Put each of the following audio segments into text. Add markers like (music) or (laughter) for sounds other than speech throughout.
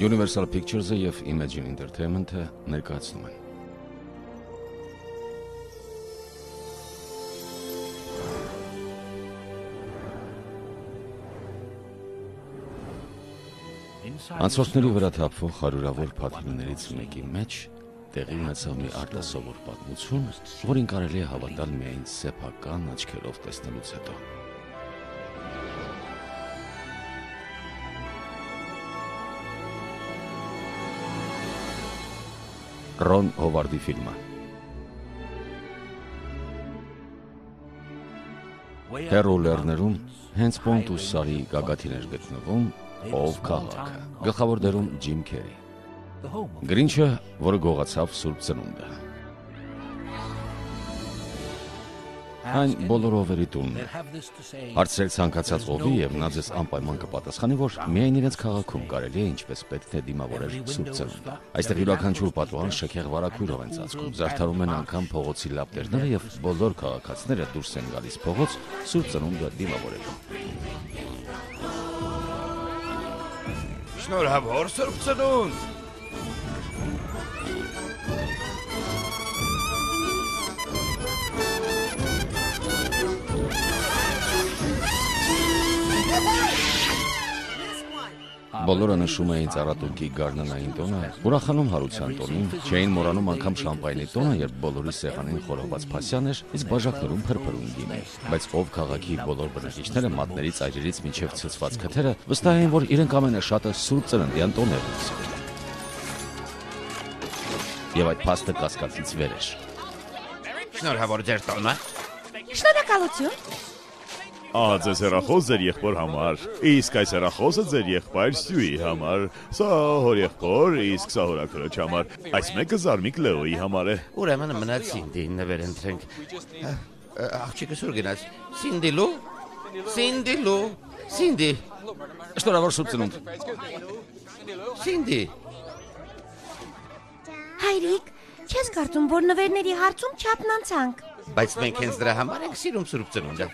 Universal Pictures-ը եւ Imagine Entertainment-ը ներկայացնում են Անցորդների վրա թափվող հարյուրավոր փաթիլներից մեկի մեջ տեղի ունեցավ մի արտասովոր պատմություն, որին կարելի է հավատալ միայն սեփական աչքերով տեսնելուց հետո։ Ռոն Հովարդի ֆիլմը։ Հերո Լերներում հենց Պոնտուս Սարի գագաթին էր գտնվում ով քաղաքը։ Գլխավոր դերում Ջիմ Քերի։ Գրինչը, որը գողացավ Սուրբ Ծնունդը։ Այն բոլորով երի տունն է։ Հարցրեք ցանկացած ովի եւ նա ձեզ անպայման կպատասխանի, որ միայն իրենց քաղաքում կարելի է ինչպես պետք է դիմավորել Սուրբ Ծնունդը։ Այստեղ յուրաքանչյուր պատուհան շքեղ վարակույրով են ծածկում, զարդարում են անգամ փողոցի լապտերները եւ բոլոր քաղաքացիները դուրս են գալիս փողոց Սուրբ Ծնունդը դիմավորելու։ Շնորհավոր Սուրբ Ծնունդ։ Բոլորը նշում էին ծառատունկի գարնանային տոնը, ուրախանում հարության տոնին, չէին մոռանում անգամ շամպայնի տոնը, երբ բոլորի սեղանին խորոված փասյան էր, իսկ բաժակներում փրփրուն գինի։ Բայց ով քաղաքի բոլոր բնակիչները մատներից այրերից մինչև ցցված քթերը վստահ էին, որ իրենք ամենաշատը Սուրբ Ծննդյան տոներն են։ Եվ այդ փաստը կասկածից վեր էր։ Շնորհավոր ձեր տոնը։ Շնորհակալություն։ Ահա ձեզ հեռախոս ձեր եղբոր համար։ Իսկ այս հեռախոսը ձեր եղբայր Սյուի համար։ Սա հոր եղբոր, իսկ սա հորաքրոջ համար։ Այս մեկը Զարմիկ Լեոյի համար է։ Ուրեմն մնաց Սինդին նվեր ընտրենք։ Աղջիկը սուր գնաց։ Սինդիլու։ Սինդիլու։ Սինդի։ Շնորհավոր Սուրբ Ծնունդ։ Սինդի։ Հայրիկ, չես կարծում, որ նվերների հարցում չափն անցանք։ Բայց մենք հենց դրա համար ենք սիրում Սուրբ Ծնունդը։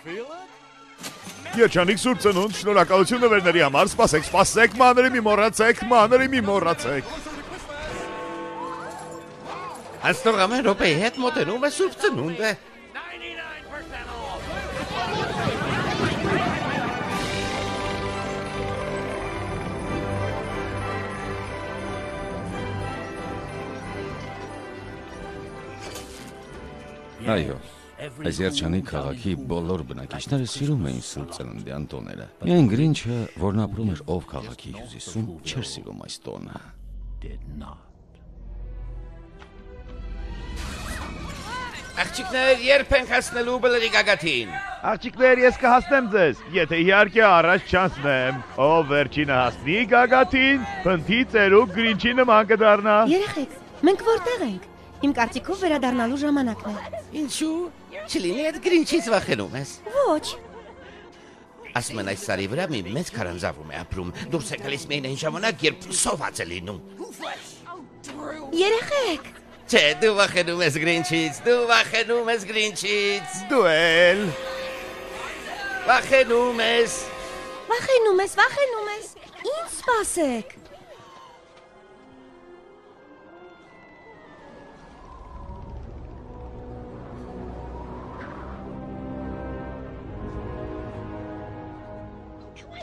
Երջանիկ Սուրբ Ծնունդ, շնորհակալություն նվերների համար։ Սպասեք, սպասեք, մանրի մի մոռացեք, մանրի մի մոռացեք։ Անստող ամեն րոպեի հետ մոտենում է Սուրբ Ծնունդը։ Այո։ Այս երջանիկ քաղաքի բոլոր բնակիչները սիրում էին Սուրբ Ծննդյան տոները։ Միայն Գրինչը, որն ապրում էր ով քաղաքի հյուսիսում, չէր սիրում այս տոնը։ Աղջիկներ, երբ ենք հասնելու բլրի գագաթին։ Աղջիկներ, ես կհասնեմ ձեզ, եթե իհարկե առաջ չանցնեմ։ Ով վերջինը հասնի գագաթին, փնթի ծերուկ գրինչի նման կդառնա։ Երեխեք, մենք որտեղ ենք։ Իմ կարծիքով վերադառնալու ժամանակն է։ Ինչու՞։ Չլինի այդ գրինչից վախենում ես։ Ոչ, Ասում են այս սարի վրա մի մեծ քարանձավում է ապրում։ Դուրս է գալիս միայն այն ժամանակ, երբ սոված է լինում։ երեխեք, Չէ, դու վախենում ես գրինչից, դու վախենում ես գրինչից, Դու էլ։ վախենում ես։ վախենում ես, վախենում ես։ Ինչ սպասեք։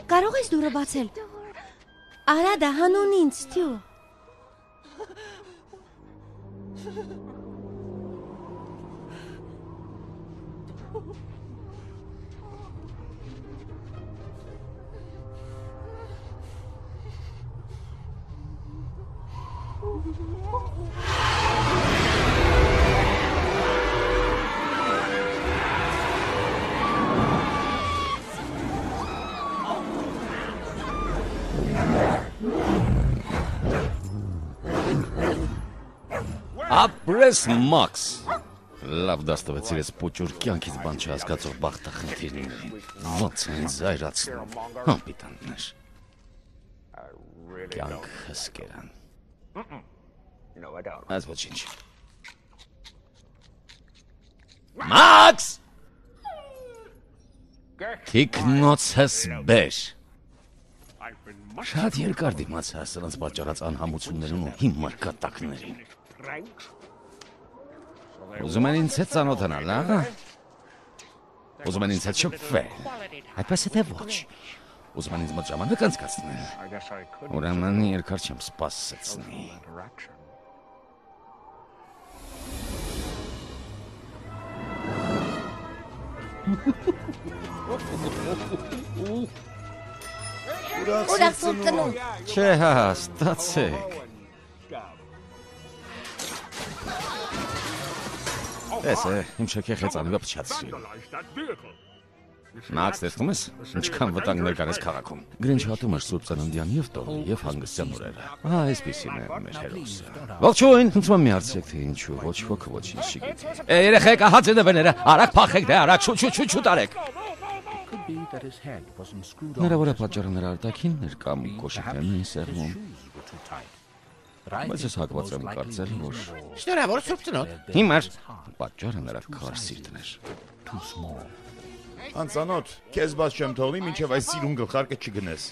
Կարող ես դուրը բացել։ Արա դա հանուն ինձ, Թյու։ Oh, Ապրես Մաքս։ Լավ դաստվեցիր ես փոճուր կյանքից բան չհասկացող բախտախնդիրներին։ Ոնց են զայրացնում։ Համպիտաններ։ Կյանք հսկերան։ Այս ոչինչ։ Մաքս! Թիկնոցս բեր։ Շատ երկար դիմացա սրանց պատճառած անհամություններուն ու հիմար կատակներին։ Ուզում են ինձ հետ ծանոթանալ, հա? Ուզում են ինձ հետ շփվել։ Այդպես է թե ոչ։ Ուզում են ինձ մոտ ժամանակ անցկացնել։ Ուրեմն երկար չեմ սպասեցնի։ Ուրախ ծնունդ։ Չէ, հա, ստացեք։ Էս է, իմ շքեխեցանուկը փչացրի։ Մաքս տեսնում ես, ինչքան վտանգներ կար այս քաղաքում։ Գրինչ հատում էր Սուրբ Ծննդյան եւ տողի եւ հանգստյան օրերը։ Ահա այսպեսին է մեր հերոսը։ Ողջույն, ուսում մի հարցեք թե ինչու ոչ ոք ոչինչ չգիտի։ Է երեխեք, ահա ձեները, արագ փախեք դե, արագ շուտ շուտ շուտ շուտ արեք։ Հնարավոր է պատճառը նրա արտաքինն էր կամ կոշիկներն էին սեղմում։ Բայց ես հակված եմ կարծել, որ Շնորհավոր Սուրբ Ծնոտ։ հիմար պատճառը նրա քար սիրտն էր։ Անծանոթ, քեզ բաց չեմ թողնի, մինչև այս սիրուն գլխարկը չգնես։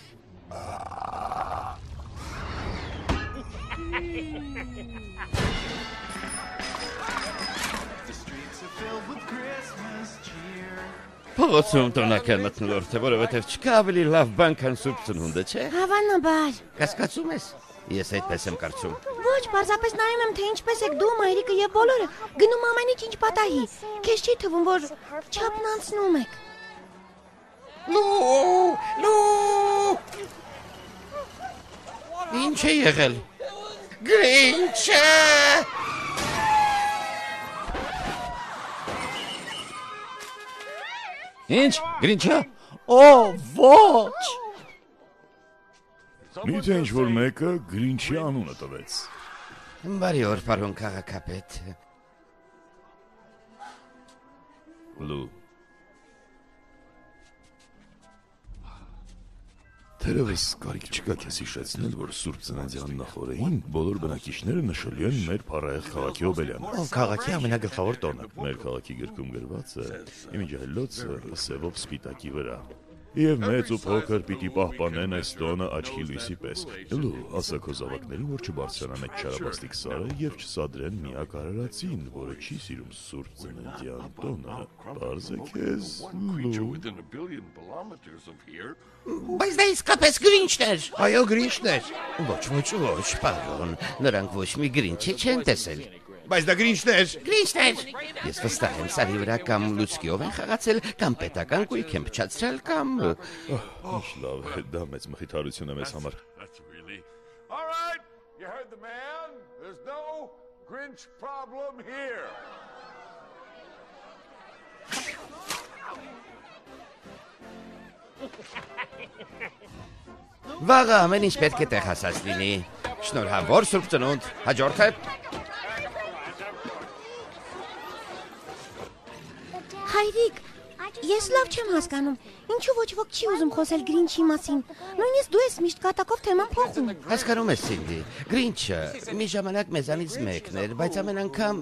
Փողոցում տոնական մտնոլորտ է, որովհետև չկա ավելի լավ բան, քան Սուրբ Ծնունդը, չէ՞։ Հավանաբար։ Կասկածում ես։ Ես այդպես եմ կարծում։ Ոչ, պարզապես նայում եմ, թե ինչպես եք դու, մայրիկը եւ բոլորը գնում ամեն ինչ ինչ պատահի։ Քեզ չի թվում, որ չափն անցնում եք։ Լու! Լու! Ինչ է եղել։ Գրինչը! Ինչ, Գրինչը։ Օ, ոչ։ Միթե ինչ որ մեկը Գրինչի անունը տվեց։ Բարի օր, պարոն քաղաքապետ։ Լու։ Թերևս կարիք չկա քեզ հիշեցնել, որ Սուրբ Ծննդյան նախորդին բոլոր բնակիչները նշելու են մեր փառահեղ քաղաքի օբելյանը։ Ով քաղաքի ամենագլխավոր տոնը։ Մեր քաղաքի գրքում գրված է իմ ջահելոցը սևով սպիտակի վրա։ Եվ մեծ ու փոքր պիտի պահպանեն այս տոնը աչքի լույսի պես։ Լու, ասա քո զավակներին, որ չբարձրանան այդ չարաբաստիկ սարը եւ չսադրեն միակ արարածին, որը չի սիրում Սուրբ Ծննդյան տոնը։ Բարձ է քեզ, Լու։. Բայց դա իսկապես գրինչն էր։ Այո, գրինչն էր։ Ոչ, ոչ, ոչ, պարոն։ Նրանք ոչ մի գրինչ չեն տեսել։ Բայց դա գրինչն էր։ Գրինչն էր։ Ես վստահ եմ, սարի վրա կամ լուցկիով են խաղացել, կամ պետական գույք են փչացրել, կամ Ինչ լավ է, դա մեծ մխիթարություն է մեզ համար։. All right, you heard the man. There's no Grinch problem here. վաղը ամեն ինչ պետք է տեղ հասած լինի։ Շնորհավոր Սուրբ Ծնունդ։ Հաջորդը Հայրիկ, ես լավ չեմ հասկանում։ Ինչու ոչ ոք չի ուզում խոսել Գրինչի մասին։ Նույնիսկ դու ես միշտ կատակով թեման փոխում։ հասկանում ես Սինդի։ Գրինչը մի ժամանակ մեզանից մեկն էր, բայց ամեն անգամ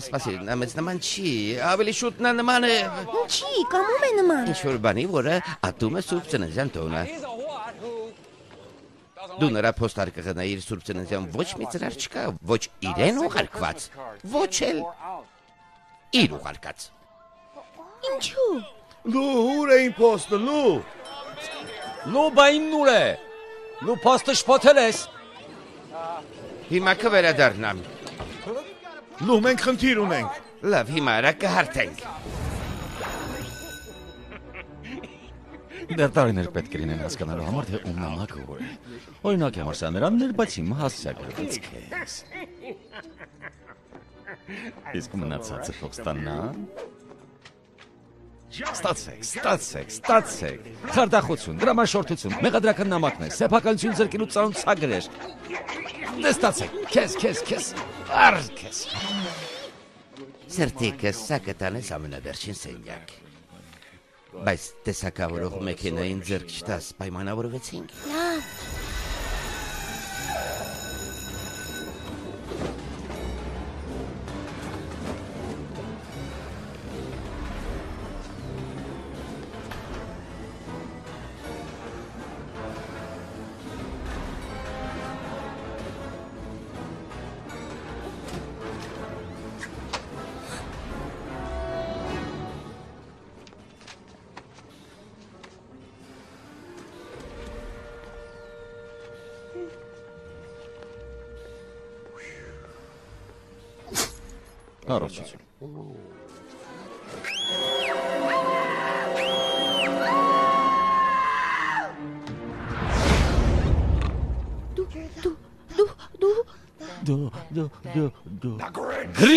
սպասի, նա մեծ նման չի, ավելի շուտ նա նման է Ինչի, կամում է նման։ ինչ որ բանի, որը ատում է Սուրբ Ծննդյան տոնը։ Դու նրա փոստարկը գնայիր Սուրբ Ծննդյան ոչ մի ծրար չկա, ոչ իրեն ուղարկված, ոչ էլ իր ուղարկած։ Ինչու։ Լու, ուր է իմ փոստը, լու։ Լուբային նուր է։ Լու փոստը շփոթել ես։ Հիմա կվերադառնամ։ Լու, մենք խնդիր ունենք։ Լավ, հիմա արա կհարթենք։ Դեռ տարիներ պետք է լինեն հասկանալու համար, թե ում նամակը ուր է։ Օրինակ եմ ասա նրաններ, բայց հիմա հասցեագրվեց քեզ։ Իսկ մնացածը փող ստանան։ Ստացեք, ստացեք, ստացեք։ Խարդախություն, դրամաշորթություն, մեղադրական նամակներ, սեփականություն զրկելու ծանոթ ցագրեր։ Դե ստացեք, քեզ, քեզ, քեզ։ Արդ քեզ։ Սրտիկս սա կտանես ամենավերջին սենյակ։ Բայց տեսակավորող մեքենային ձեռք չտաս, պայմանավորվեցինք։ Լավ։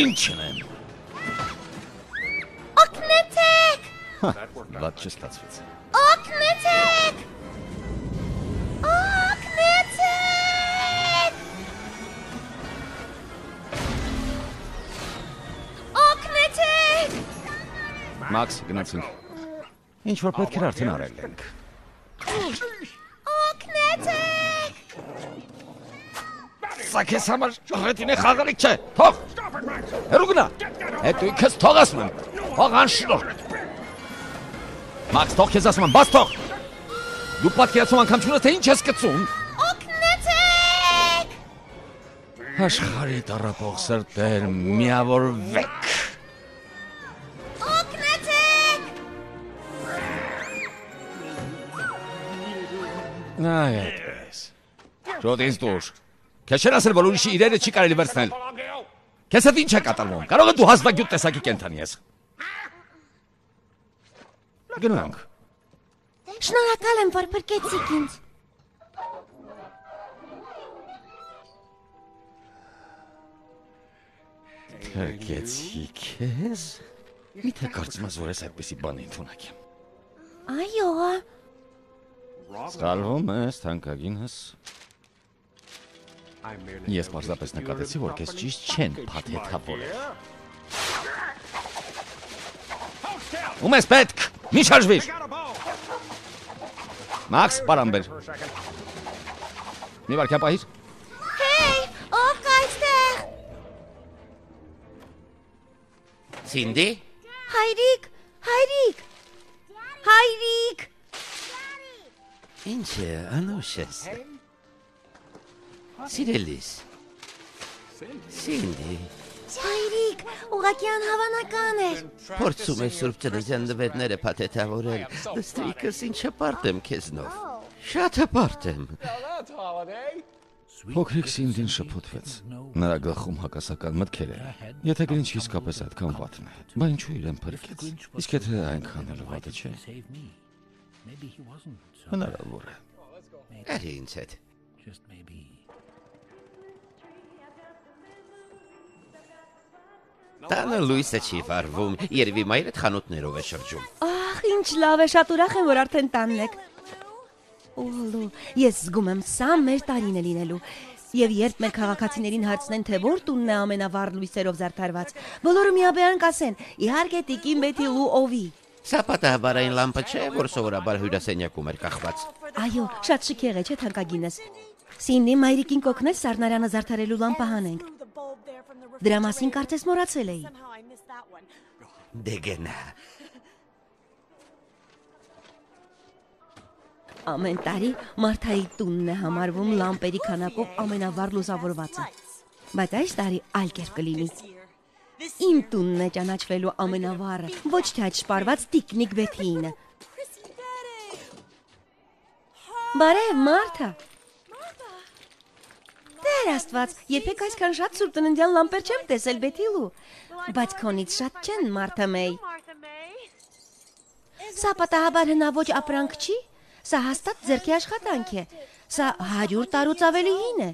Գրինչն եմ։ օգնեցեք։ Ված չստացվեց։ Օգնեցեք։ Օգնեցեք։ Օգնեցեք։ Մաքս գնացինք։ Ինչ որ պետք էր արդեն արել ենք։ Օգնեցեք։ Սա քեզ համար շահետին է խաղալիք չէ։ Թող։ Հերու գնա։ Հետո ինքս թող ասում եմ։ Թող անշնոր։ Մաքս թող քեզ ասում եմ, բաց թող։ Դու պատկերացում անգամ չունես թե ինչ ես գցում։ Օգնեցեք։ Աշխարհի տարապող սրտեր միավորվեք։ այդպես։ Շոտ ինձ դուր։ Քեզ չեն ասել, որ ուրիշի իրերը չի կարելի վերցնել։ Քեզ հետ ինչ է կատարվում։ Կարող է դու հազվագյուտ տեսակի կենթանի ես։ Գնանք։ Շնորհակալ եմ, որ փրկեցիք ինձ։ Քերկեցի քեզ։ Միթե կարծում ես, որ ես այդպեսի բան ընդունակ եմ։ Այո, Սխալվում ես, թանկագինս։ Ես պարզապես նկատեցի, որ քեզ ճիշտ չեն փաթեթավորել։ Ում ես պետք։ Մի շարժվիր։ Մաքս, բարամբեր։ Մի վարքյա պահիր։ Հեյ, ով կա այստեղ։ Սինդի, Հայրիկ, հայրիկ։ Հայրիկ։ ինչ է, անուշ ես։ Սիրելիս։ Սինդի, Հայրիկ, ուղղակի անհավանական էր։ փորձում է Սուրբ Տրեզյան նվերները փաթեթավորել։ Դստրիկս ինչ հպարտ եմ քեզնով։ Շատ հպարտ եմ։ Փոքրիկ Սինդին շփոթվեց։ Նրա գլխում հակասական մտքեր էր։ Եթե Գրինչը իսկապես այդքան վատն է, բա ինչու իրեն փրկեց։ Իսկ եթե այնքան էլ վատը չէ, հնարավոր է։ Արի ինձ հետ։ Տանը լույսը չի վառվում, երևի մայրդ խանութներով է շրջում։ Ահ, ինչ լավ է, շատ ուրախ եմ, որ արդեն տանն եք։ Օլո, ես զգում եմ, սա մեր տարին է լինելու։ Եվ երբ մեր քաղաքացիներին հարցնեն, թե որ տունն է ամենավառ լույսերով զարդարված, բոլորը միաբեան կասեն. իհարկե Տիկին Բեթի ու Օվի։ Սա պատահաբարային լամպը չէ, որ սովորաբար հյուրասենյակում էր կախված։ Այո, շատ շքեղ է, չէ՞ թանկագինս։ Սիննի մայրիկին կօգնես սառնարանը զարդարելու լամպը հանենք։ Դրա մասին կարծես մոռացել էի։ Դե գնա։ Ամեն տարի Մարթայի տունն է համարվում լամպերի քանակով ամենավառ լուսավորվածը։ Բայց այս տարի այլ կերպ կլինի։ Իմ տունն է ճանաչվելու ամենավառը, ոչ թե այդ շպարված տիկնիկ Բեթիինը։ Բարև, Մարթա։ Տեր Աստված, երբեք այսքան շատ սուրբ տննդյան լամպեր չեմ տեսել Բեթիլու, բայց քոնից շատ չեն Մարթա Մեյ։ Սա պատահաբար հնաոճ ապրանք չի։ Սա հաստատ ձերքի աշխատանք է։ Սա 100 տարուց ավելի հին է։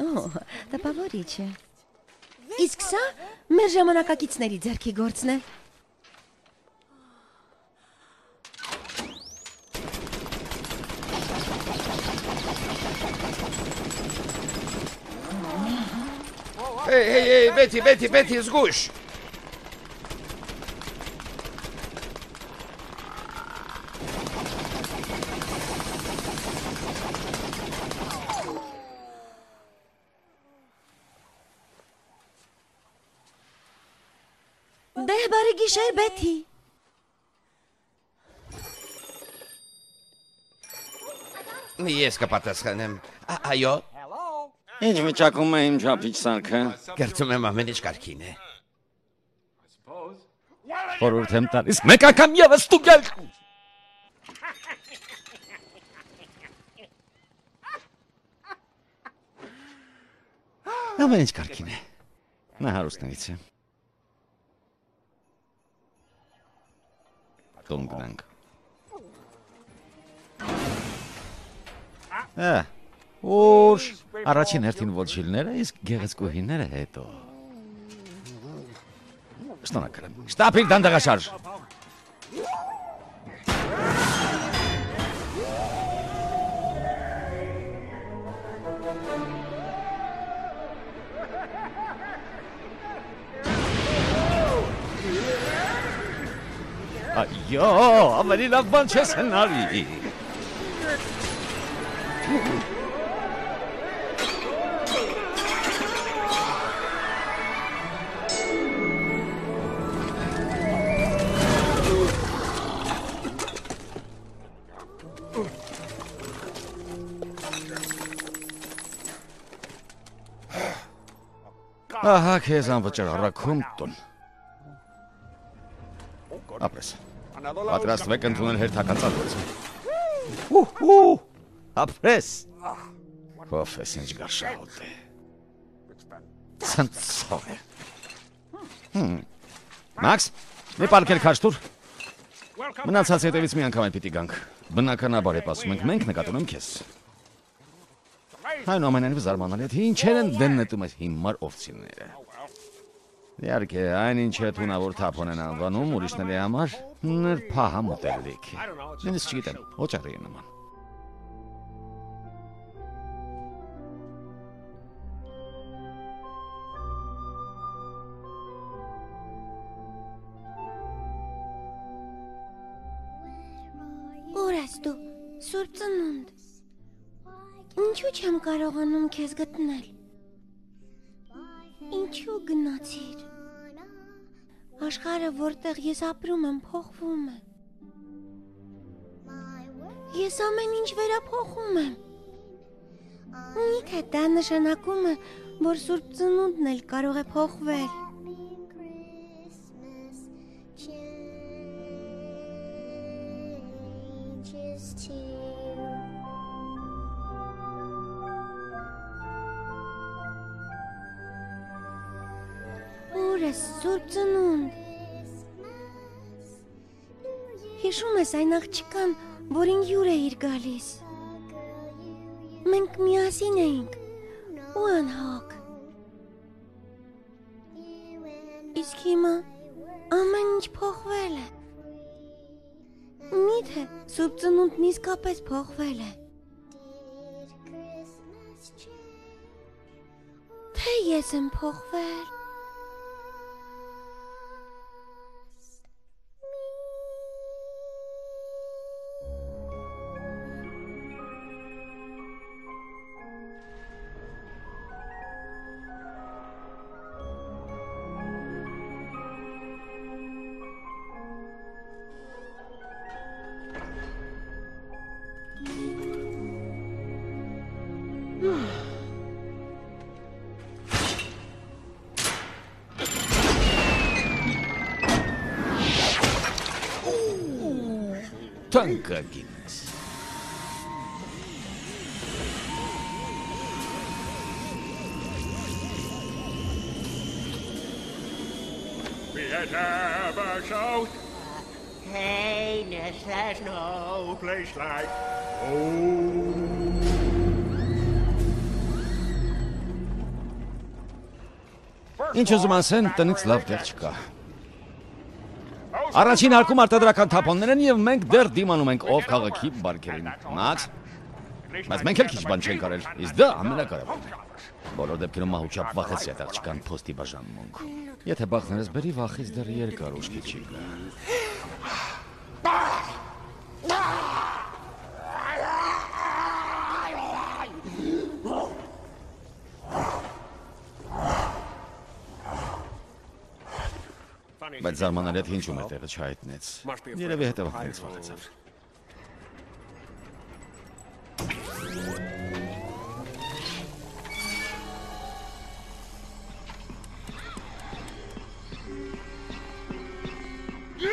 Օ, տպավորիչ է։ Իսկ սա մեր ժամանակակիցների ձերքի գործն է։ Հեյ, հեյ, հեյ, Բեթի, Բեթի, Բեթի, զգուշ։ Դե բարի գիշեր, Բեթի։ Ես կպատասխանեմ։ Ա- Այո, Ինչ վիճակում է իմ ջապիչ սարքը։ կերծում եմ ամեն ինչ կարգին է։ Խորհուրդ եմ տալիս մեկ անգամ եւս ստուգել։ Ամեն ինչ կարգին է։ Նա հարուստներից է։ Տոն գնանք։ Ա, ուշ, առաջին հերթին ոչիլները, իսկ գեղեցկուհիները հետո։ Շնորհակալ եմ։ Շտապիր դանդաղաշարժ։ Այո, ավելի լավ բան չես հնարի։ Ահա քեզ անվճար առաքում տուն։ Ապրես։ Պատրաստվեք ընդունել հերթակացածը։ Ուհու! Ապրես։ Պրոֆես ինչ գարշահոտ է։ Ցնցող է։ Մաքս, մի պարկեր քաշ տուր։ Մնացած հետևից մի անգամ էլ պիտի գանք։ Բնականաբար է ասում ենք, մենք նկատում եմ քեզ։ Այնուամենայնիվ զարմանալի է, թե ինչեր են դեն նետում այս հիմար овցիները։ Իհարկե, այնինչ է թունավոր թափոն են անվանում ուրիշների համար նրբահա մոտելիք։ Նույնիսկ չգիտեմ, օճառի է նման։ Ուր ես դու։ Սուրբ ծնունդ։ Ինչու չեմ կարողանում քեզ գտնել։ Ինչու գնացիր։ Աշխարհը, որտեղ ես ապրում եմ, փոխվում է։ Ես ամեն ինչ վերափոխում եմ։ Միթե դա նշանակում է, որ Սուրբ ծնունդն էլ կարող է փոխվել։ Ուր ես Սուրբ ծնունդ։ Հիշում ես այն աղջկան, որին յուր է իր գալիս։ Մենք միասին էինք։ Ու անհոգ։ Իսկ հիմա ամեն ինչ փոխվել է։ Միթե Սուրբ ծնունդն իսկապես փոխվել է։ Թե ես եմ փոխվել։ Ինչ ուզում ասեն, տնից լավ տեղ չկա։ Առաջին հարկում արտադրական թափոններ են եւ մենք դեռ դիմանում ենք ով քաղաքի բարքերին։ Մաքս։ Բայց մենք էլ քիչ բան չենք արել։ Իսկ դա ամենակարևորն է։ Բոլոր դեպքերում մահուճապ վախից յետեղ չկան փոստի բաժանմունք։ Եթե բախներս բերի վախից դեռ երկար ուշքի չի գա։ Բայց զարմանալի է թե ինչու մեր տեղը չհայտնեց։ Երևի հետևակներից վախեցավ։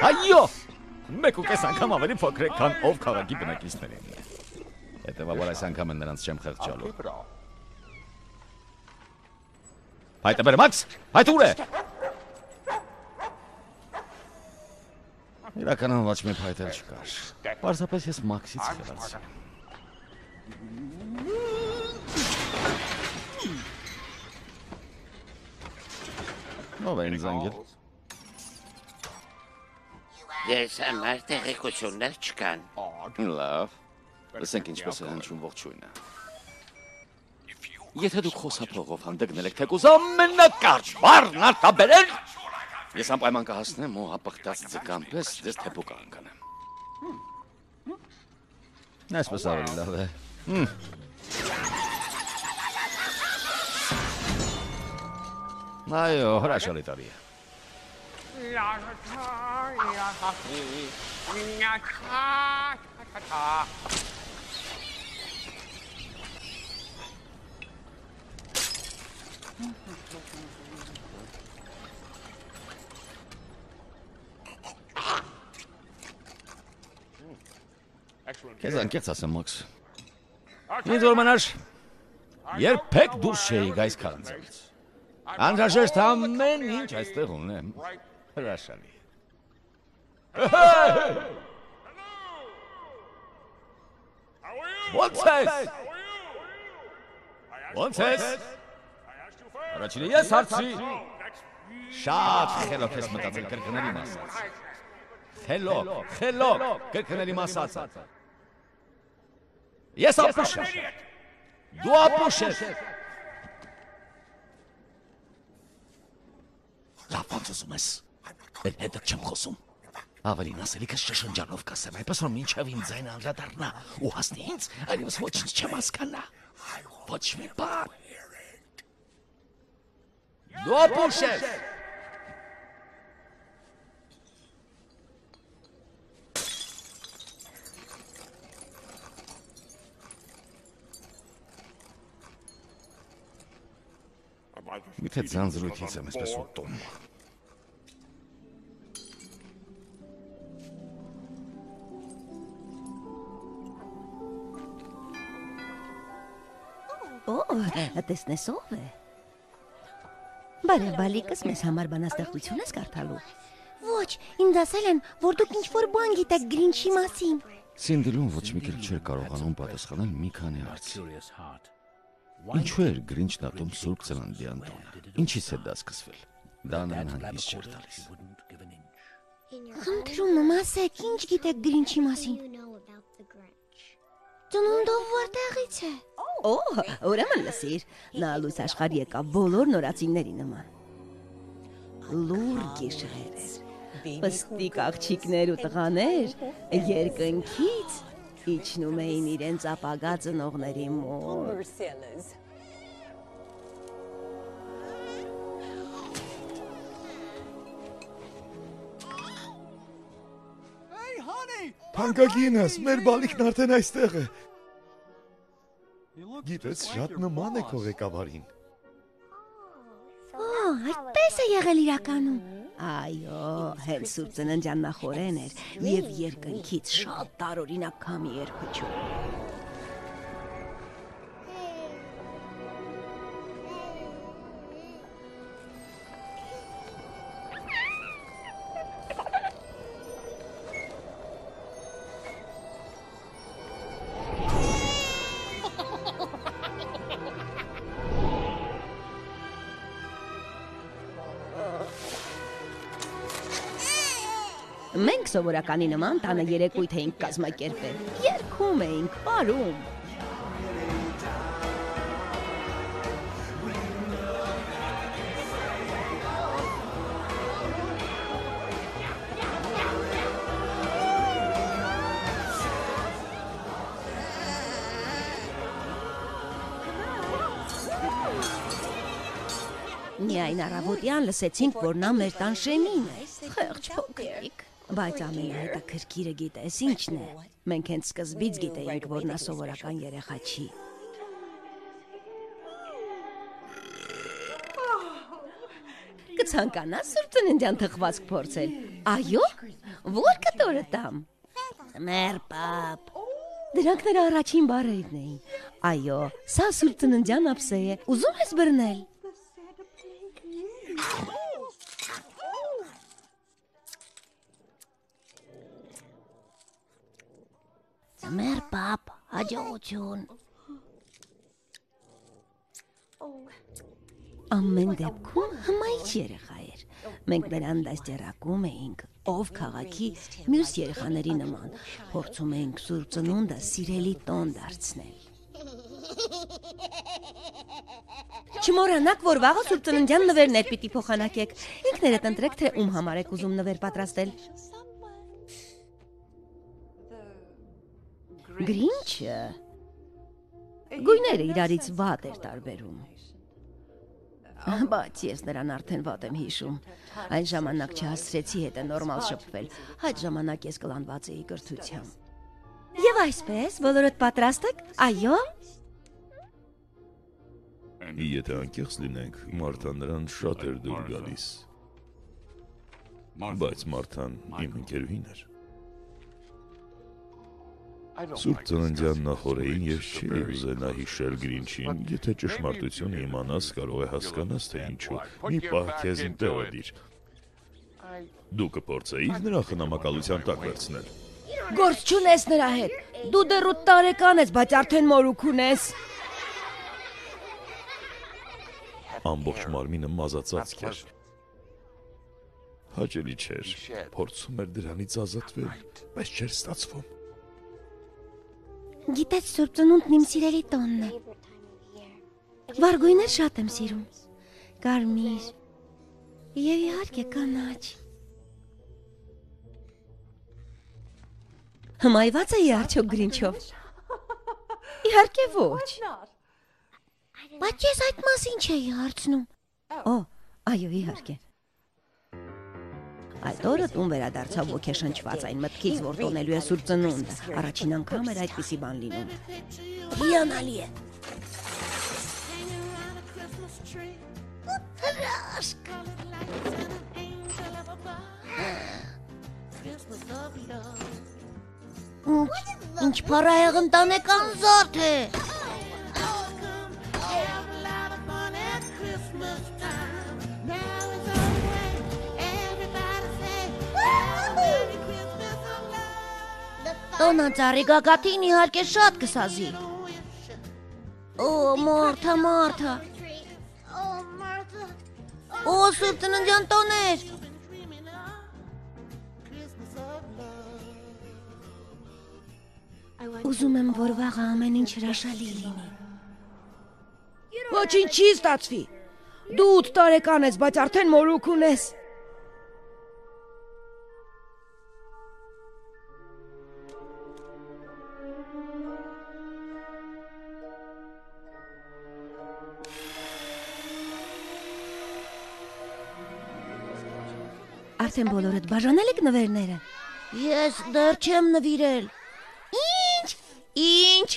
Այո! Մեկ ու կես անգամ ավելի փոքր է, քան ով քաղաքի բնակիչներին։ Հետևաբար այս անգամ են նրանց չեմ խղճալու։ Հայտը բեր Մաքս, հայտը ուր է։ Իրականում ոչ մի փայտել չկար։ Պարզապես ես Մաքսից խելացի։ Ո՞վ է ինձ անգել։ Ես համար տեղեկություններ չկան։ Լավ։ Լսենք ինչպես է հնչում ողջույնը։ Եթե դուք խոսափողով հանդգնել եք թեկուզ ամենակարճ բառն արտաբերել, ես անպայման կհասնեմ ու ապխտած ձկան պես ձեզ թեպուկ անկանեմ։ Այսպես ավելի լավ է։ Հմ։ Այո, հրաշալի տարի է։ Քեզ անկեղծ ասեմ, Մաքս։ Ինձ որ մնար երբեք դուրս չէի գայս քարանձից։ Անհրաժեշտ ամեն ինչ այստեղ ունեմ։ Հրաշալի։ Ո՞նց ես։ Ո՞նց ես։ Առաջինը ես հարցրի։ Շատ խելոք ես մտածել կրկների մասած։ Խելոք, խելոք, կրկների մասած։ Ես ապուշ եմ։ Դու ապուշ ես։ Լավ ոնց ուզում ես։ Էլ հետը չեմ խոսում։ Ավելին ասելիքս շշնջանով կասեմ, այնպես որ մինչև իմ ձայնը անդրադառնա ու հասնի ինձ, այլևս ոչինչ չեմ հասկանա։ Ոչ մի բան։ Դու ապուշ ես։ Միթե ձանձրույթից եմ այսպես ուտում։ Օ, տեսնես ով է։ Բարև բալիկս մեզ համար բանաստեղծություն ես կարդալու։ Ոչ, ինձ ասել են, որ դուք ինչ-որ բան գիտեք Գրինչի մասին։ Սինդիլուն ոչ մի քիչ չէր կարողանում պատասխանել մի քանի հարցի։ Ինչու էր Գրինչն ատում Սուրբ Ծննդյան տոնը։ Ինչից է դա սկսվել։ Դա նրան հանգիստ չէր տալիս։ Խնդրում եմ, ասեք, ինչ գիտեք Գրինչի մասին։ Ծնունդով որտեղից է։ Օ, ուրեմն լսիր, նա լույս աշխարհ եկավ բոլոր նորածինների նման։ Լուր գիշեր էր։ Պստիկ աղջիկներ ու տղաներ երկնքից իջնում էին իրենց ապագա ծնողների մոտ։ Փանկագինս, մեր բալիկն արդեն այստեղ է։ Գիտես, շատ նման է քո ղեկավարին։ Օ, այդպես է եղել իրականում։ Այո, հենց Սուրբ Ծննդյան նախորեն էր եւ երկնքից շատ տարօրինակ քամի էր փչում։ սովորականի նման տանը երեկույթ էինք կազմակերպել։ Երգում էինք, ապարում։ Միայն առավոտյան լսեցինք, որ նա մեր տան շեմին է։ Խեղճ փոքրիկ։ Բայց ամենահետաքրքիրը գիտես ինչն է։ Մենք հենց սկզբից գիտեինք, որ նա սովորական երեխա չի։ Կցանկանաս սուրբ ծննդյան թխվածք փորձել։ Այո։ Որ կտորը տամ։ Մեր պապ։ Դրանք նրա առաջին բառերն էին։ Այո, սա սուրբ ծննդյան ափսե է։ Ուզում ես բռնել։ Մեր պապ, հաջողություն։ Ամեն դեպքում հմայիչ երեխա էր։ Մենք նրան դաստիարակում էինք, ով քաղաքի մյուս երեխաների նման, փորձում էինք սուրբ ծնունդը սիրելի տոն դարձնել։ Չմոռանաք, որ վաղը սուրբ ծննդյան նվերներ պիտի փոխանակեք։ Ինքներդ ընտրեք, թե ում համար եք ուզում նվեր պատրաստել։ Գրինչը գույները իրարից վատ էր տարբերում։ Բայց ես նրան արդեն վատ եմ հիշում։ Այն ժամանակ չհասցրեցի հետը նորմալ շփվել։ Այդ ժամանակ ես կլանված էի կրթությամբ։ Եվ այսպես, բոլորդ պատրաստ եք։ Այո։ Եթե անկեղծ լինենք, Մարտան նրան շատ էր դուր գալիս։ Բայց Մարտան իմ ընկերուհին էր։ Սուրբ ծննդյան նախորեին ես չի ուզենա հիշել Գրինչին, եթե ճշմարտությունը իմանաս, կարող է հասկանաս, թե ինչու։ Մի պահ քեզ իմ տեղը դիր։ Դու կփորձեիր նրա խնամակալության տակ վերցնել։ Գործ չունես նրա հետ։ Դու դեռ 8 տարեկան ես, բայց արդեն մորուք ունես։ Ամբողջ մարմինը մազածածկ էր։ Հաճելի չէր։ Փորձում էր դրանից ազատվել, բայց չէր ստացվում։ Գիտես, Սուրբ Ծնունդն իմ սիրելի տոնն է։ Վարգույներ շատ եմ սիրում։ Կարմիր։ Եվ իհարկե կանաչ։ Հմայված էի արդյոք գրինչով։ Իհարկե ոչ։ Բայց ես այդ մասին չէի հարցնում։ Օ, այո, իհարկե։ Այդ օրը տուն վերադարձավ ոգեշնչված այն մտքից, որ տոնելու է սուրբ ծնունդը։ Առաջին անգամ էր այդպիսի բան լինում։ Հիանալի է։ Հրաշք։ Ինչ փառահեղ ընտանեկան զարդ է։ Տոնածառի գագաթին իհարկե շատ կսազի։ Օ, Մարթա, Մարթա։ Օ, Սուրբ ծննդյան տոներ։ Ուզում եմ, որ վաղը ամեն ինչ հրաշալի լինի։ Ոչինչ չի ստացվի։ Դու 8 տարեկան ես, բայց արդեն մորուք ունես։ Արդեն բոլորդ բաժանել եք նվերները։ Ես դեռ չեմ նվիրել։ Ինչ? Ինչ?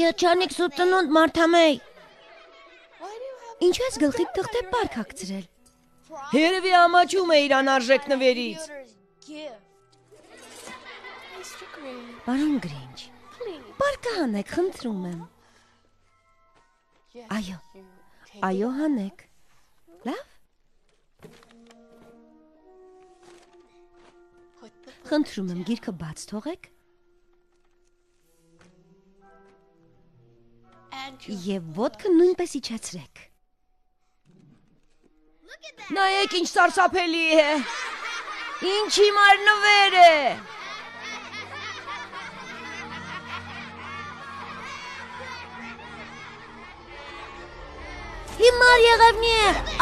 Երջանիկ սուրբ ծնունդ Մարթամեյ։ Ինչու ես գլխիդ թղթե պարկ հագցրել։ Երևի ամաչում է իր անարժեք նվերից։ Պարոն Գրինչ, պարկը հանեք, խնդրում եմ։ Այո։ Այո, հանեք։ Լավ։ Խնդրում եմ գիրքը բաց թողեք։ Եվ ոդկը նույնպես իջացրեք։ Նայեք ինչ սարսափելի է։ Ինչ հիմար նվեր է։ Հիմար եղևնի,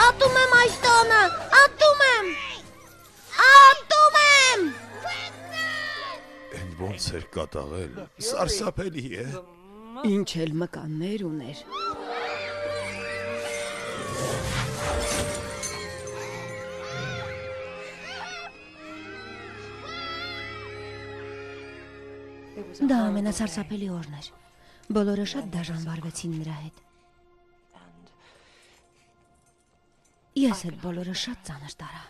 ատում եմ այս տանը, ատում եմ։ Ատում եմ։ Էն ոնց էր կատաղել։ Սարսափելի է։ Ինչ էլ մկաններ ուներ։ Դա ամենասարսափելի օրն էր։ Բոլորը շատ դաժան վարվեցին նրա հետ։ Ես այդ բոլորը շատ ծանր տարա։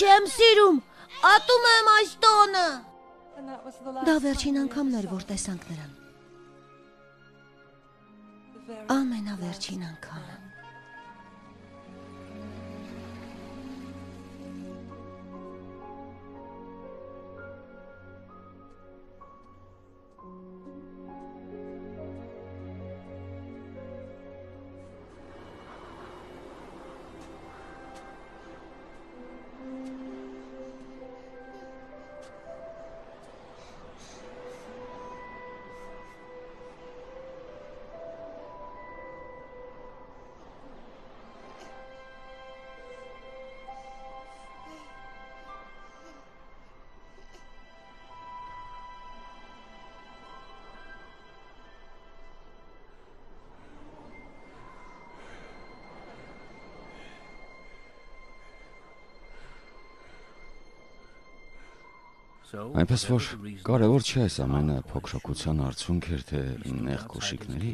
Չեմ սիրում, ատում եմ այս տանը։ Դա վերջին անգամն էր, որ տեսանք նրան։ Ամենավերջին անգամը։ Այնպես որ կարևոր չէ այս ամենը փոքրοκության արդյունք էր թե նեղ կոշիկների,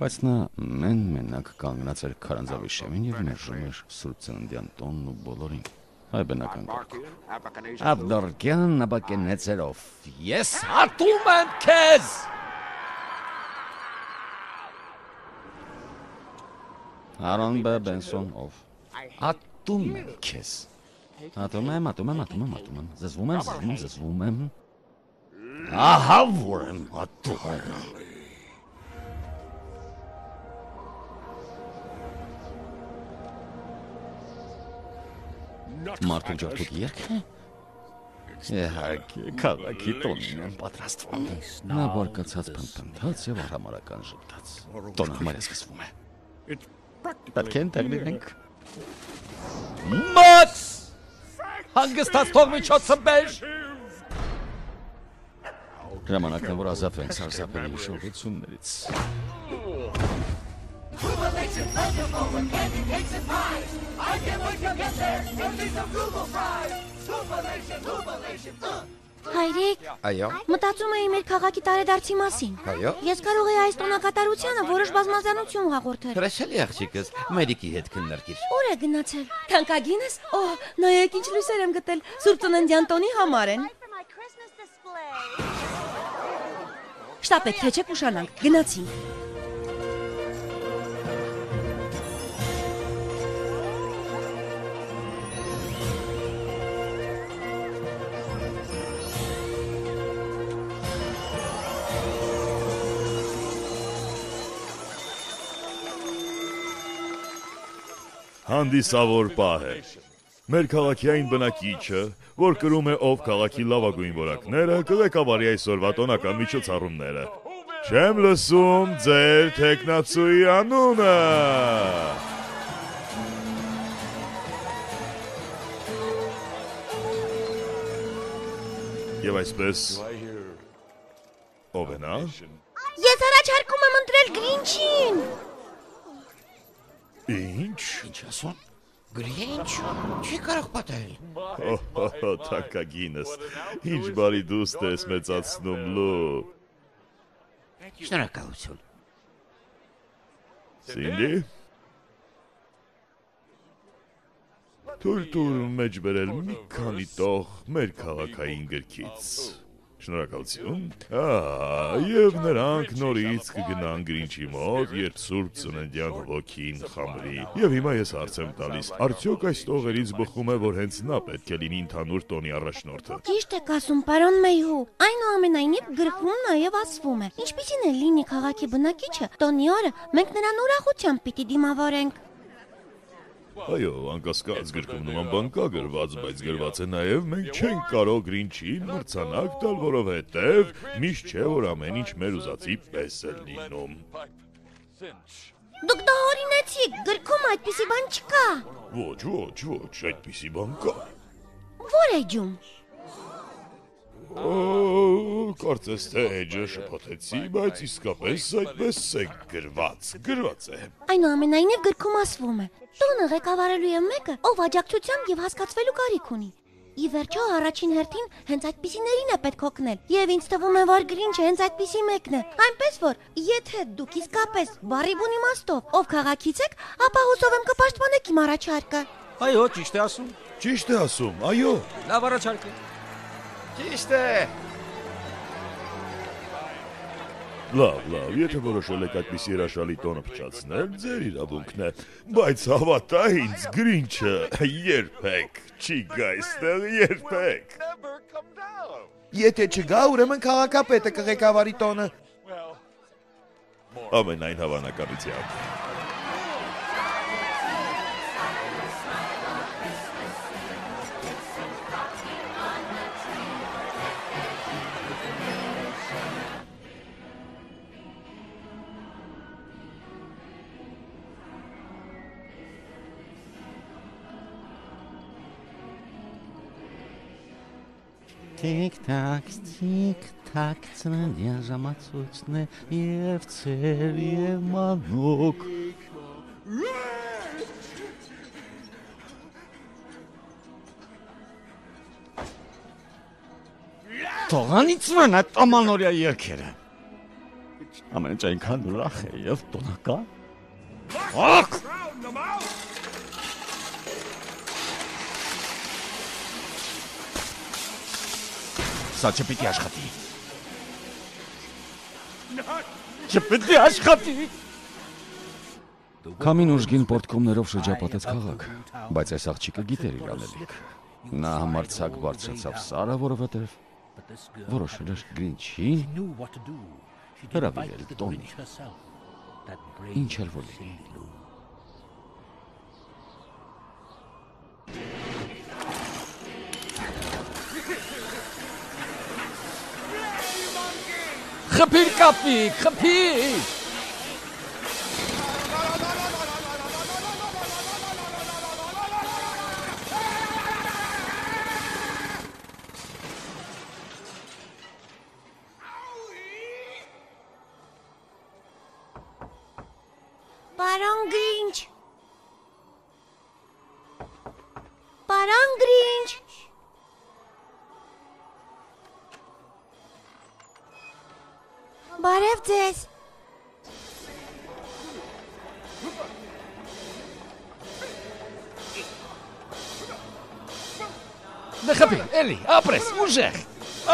բայց նա մեն մենակ կանգնած էր քարանձավի շեմին եւ մերժում էր Սուրբ Ծննդյան տոնն ու բոլորին։ Հայ բնական կարգով։ Աբդորկյան նաբակենեցերով։ Ես հատում եմ քեզ։ Արոն. Բենսոն ով։ Ատում եմ քեզ։ Ատում եմ, ատում եմ, ատում եմ, ատում եմ։ Զզվում եմ, զզվում եմ, զզվում եմ։ Ահա որ եմ ատում եմ։ Մարդու ջարդուկ երգ։ Իհարկե, քաղաքի տոնին եմ պատրաստվում։ Նա բարկացած փնփնթաց եւ արհամարական ժպտաց։ Տոնը համարյա սկսվում է։ Պետք է ընտեղնենք։ Մաց! Հանգստած թող միջոցը բեր։ Ժամանակն է, որ ազատվենք սարսափելի հիշողություններից։ Հայրիկ, Այո։ մտածում էի մեր քաղաքի տարեդարձի մասին։ Այո։ Ես կարող եի այս տոնակատարությանը որոշ բազմազանություն հաղորդել։ Հրաշալի աղջիկս, Մերիկի հետ քննարկիր։ Ուր է գնացել։ Թանկագինս։ Օ, նայեք ինչ լույսեր եմ գտել։ Սուրբ Ծննդյան տոնի համար են։ Շտապեք, թե չեք ուշանանք։ Գնացինք։ Հանդիսավոր պահ է։ Մեր քաղաքային բնակիչը, որ կրում է ով քաղաքի լավագույն որակները, կղեկավարի այսօրվա տոնական միջոցառումները։ Չեմ լսում ձեր տեխնացուի անունը։ Եվ այսպես ով է նա։ Ես առաջարկում եմ ընտրել Գրինչին։ Ինչ։ Ինչ ասում։ Գրինչ։ Չի կարող պատահել։ Օհո, թակագինս։ Ինչ բարի դուստ ես մեծացնում լու։ Շնորհակալություն։ Սինդի։ Թույլ տուր մեջ բերել մի քանի տող մեր քաղաքային գրքից։ Շնորհակալություն։ Ահա, եւ նրանք նորից կգնան Գրինչի մոտ, երբ Սուրբ Ծննդյան ոգին խամրի։ Եվ հիմա ես հարց եմ տալիս. արդյոք այս տողերից բխում է, որ հենց նա պետք է լինի ընդհանուր տոնի առաջնորդը։ Ճիշտ եք ասում, պարոն Մեյհու։ Այնուամենայնիվ գրքում նաև ասվում է. Ինչպիսին է լինի քաղաքի բնակիչը, տոնի օրը մենք նրան ուրախությամբ պիտի դիմավորենք։ Այո, անկասկած գրքում նման բան կա գրված, բայց գրված է նաև մենք չենք կարող Գրինչին մրցանակ տալ, որովհետև միշտ չէ որ ամեն ինչ մեր ուզածի պես է լինում։ Դուք դա օրինեցիք, գրքում այդպիսի բան չկա։ Ոչ, ոչ, ոչ, այդպիսի բան կա։ Ո՞ր էջում։ Օ, կարծես թե էջը շփոթեցի, բայց իսկապես այդպես է գրված, գրված է։ Այնուամենայնիվ գրքում ասվում է. տոնը ղեկավարելու է մեկը, ով աջակցության եւ հասկացվելու կարիք ունի։ Ի վերջո առաջին հերթին հենց այդպիսիներին է պետք օգնել։ Եվ ինձ թվում է, որ Գրինչը հենց այդպիսի մեկն է։ Այնպես որ, եթե դուք իսկապես բարի բուն իմաստով ով քաղաքից եք, ապա հուսով եմ կպաշտպանեք իմ առաջարկը։ Այո, ճիշտ է ասում։ Ճիշտ է ասում, այո։ Լավ առաջարկ է։ Ճիշտ է։ Լավ, լավ, եթե որոշել եք այդպիսի հրաշալի տոնը փչացնել, ձեր իրավունքն է, բայց հավատա ինձ, Գրինչը երբեք չի գա այստեղ երբեք։. Եթե չգա, ուրեմն քաղաքապետը կղեկավարի տոնը։ Ամենայն հավանականությամբ։ Տիկ-տակ, տիկ-տակ, ծննդյան ժամացույցն է եւ ծեր եւ մանուկ։ Թողանից մեն այդ ամանորյա երկերը։ Ամեն ինչ այնքան ուրախ է եւ տոնական։ Ախ! Սա չպիտի աշխատի։ Չպիտի աշխատի։ Կամին ուժգին պորտկումներով շրջապատեց քաղաք, բայց այս աղջիկը գիտեր իր անելիք։ Նա համարցակ բարձրացավ Սարա, որովհետև որոշել էր Գրինչին հրավիրել տոնի։ Ինչ էլ որ լինի։ Gepiek, coffee, gepiek. Բարև ձեզ։ Դե խփի, էլի, ապրես, ուժեղ։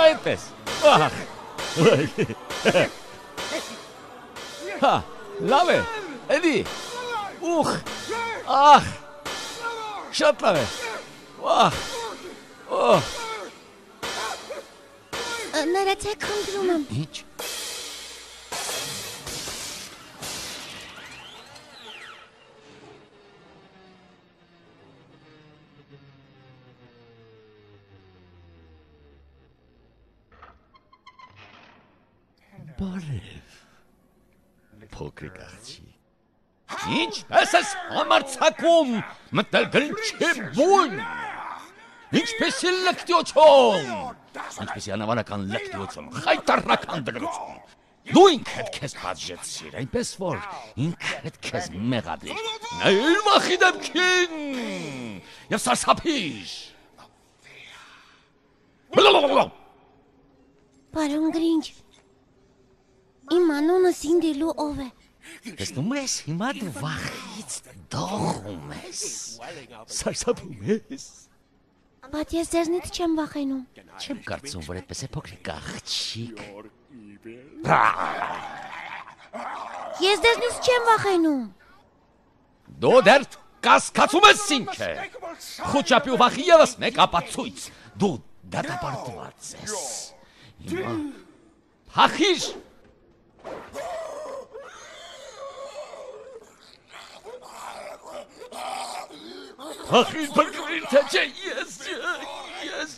Այդպես։ Ահ։ Հա, լավ է։ Էլի։ Ուխ։ Ահ։ Շատ լավ է։ Ահ։ Օհ, Փոքրիկ աղջի։ Ինչ ես համարցակում մտել գրնչի բուն։ Ինչպես է լկտիոչոն։ Ինչպես է անավանական լկտիոչոն, խայտարական դրություն։ Դու ինքդ քեզ պատժեցիր, այնպես որ ինքդ քեզ մեղադրիր։ Նայր մախի դեմքին։ Եվ սարսափիր։ Պարոն Գրինչ։ Իմ անունը Սինդիլու ով է։ Տեսնում ես, հիմա դու վախից դողում ես։ Սարսափում ես։ Բայց ես ձեզնից չեմ վախենում։ Չեմ կարծում, որ այդպես է փոքրիկ աղջիկ։ Ես ձեզնից չեմ վախենում։ Դու դեռ կասկածում ես ինչ է։ Խոչապի ու վախի եւս մեկ ապացույց։ Դու դատապարտված ես։ Հիմա Հախիր Հախիր բրկվիր թե չէ ես ես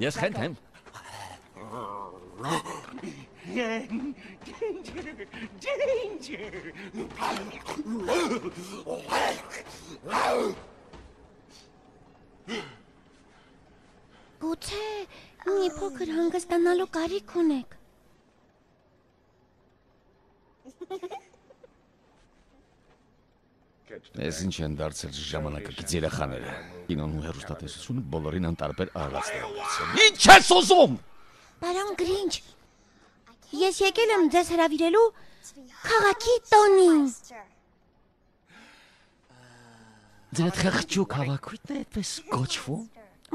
Ես խենթ եմ Գուցե մի փոքր հանգստանալու կարիք ունեք։ Ես ինչ են դարձել ժամանակակից երեխաները։ Կինոն ու հեռուստատեսությունը բոլորին անտարբեր դարձել։ Ինչ ես ուզում։ Պարոն Գրինչ, ես եկել եմ ձեզ հրավիրելու քաղաքի տոնին։ Ձեր խղճուկ հավաքույթն է այդպես կոչվում։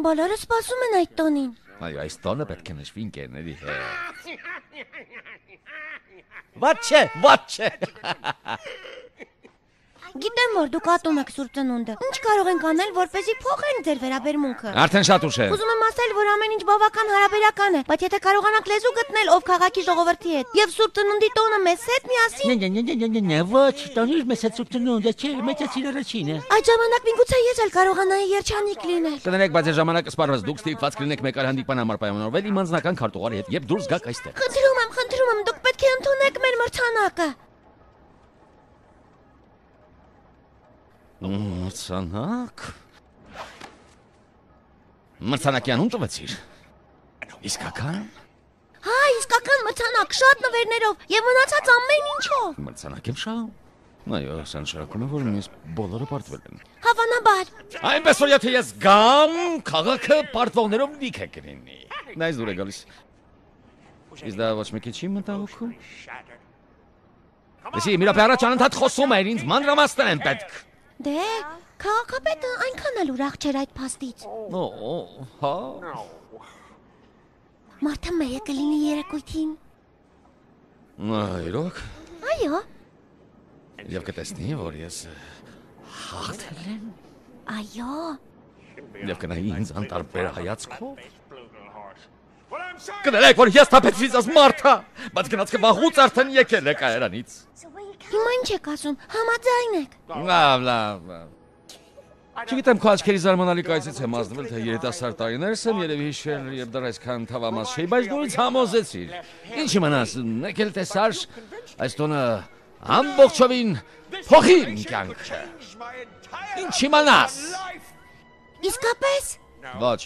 Բոլորը սպասում են այդ տոնին։ Այո, այս տոնը պետք է նշվի ընկերների հետ։ Ված չէ, ված չէ։ Գիտեմ, որ դուք ատում եք Սուրբ Ծնունդը։ Ինչ կարող ենք անել, որպեսզի փոխենք ձեր վերաբերմունքը։ Արդեն շատ ուշ է։ Ուզում եմ ասել, որ ամեն ինչ բավական հարաբերական է, բայց եթե կարողանանք լեզու գտնել, ով քաղաքի ժողովրդի հետ, եւ Սուրբ Ծնունդի տոնը մեզ հետ միասին, ոչ, տոնիր մեծ է ծուտնունդ, չէ, մեծ է ցիրարաչինը։ այդ ժամանակ միգուցե ես էլ կարողանայի երջանիկ լինել։ Կներեք, բայց այս ժամանակը սպառված դուք ստիպված կլինեք մեկ այլ հանդիպան համար պայմանավորվել իմ անձնական քարտուղարի հետ, երբ դուրս գաք այստեղ։ Խնդրում եմ, խնդրում եմ, դուք պետք է ընդունեք մեր մրցանակը։ Մրցանակ։ Մրցանակի անուն տվեցիր։ Իսկական Հա, իսկական մրցանակ, շատ նվերներով եւ մնացած ամեն ինչով։ մրցանակ եմ շահ։ Այո, սա նշանակում է, որ մենք բոլորը պարտվել են։ Հավանաբար։ Այնպես որ եթե ես գամ, քաղաքը պարտվողներով լիք է կլինի։ Նա ինձ դուր է գալիս։ Իսկ դա ոչ մեկի չի մտահոգում։ Լսի, մի րոպե առաջ անընդհատ խոսում էր, ինձ մանրամասներ են պետք։ Դե, քաղաքապետը այնքան էլ ուրախ չէր այդ փաստից։ Օ, հա։ Մարդը մերը կլինի երեկույթին։ Այրոք, Այո, եւ կտեսնի, որ ես հաղթել եմ, այո։ եւ կնայի ինձ անտարբեր հայացքով։ Կներեք, որ ես թափեցրից աս մարդա, բայց գնացքը վաղուց արդեն եկել է կայարանից։ Հիմա ինչ եք ասում։ Համաձայն եք։ Լավ, լավ, լավ։ Չգիտեմ քո աչքերի զարմանալի կայծից եմ ազնվել, թե երիտասարդ տարիներս եմ երևի հիշել եւ դեռ այսքան թավամաս չէի, բայց ինձ համոզեցիր։ Ինչ իմանաս, եկել տեսար այս տոնը ամբողջովին փոխի իմ կյանքը։ Ինչ իմանաս։ Իսկապես։ Ոչ։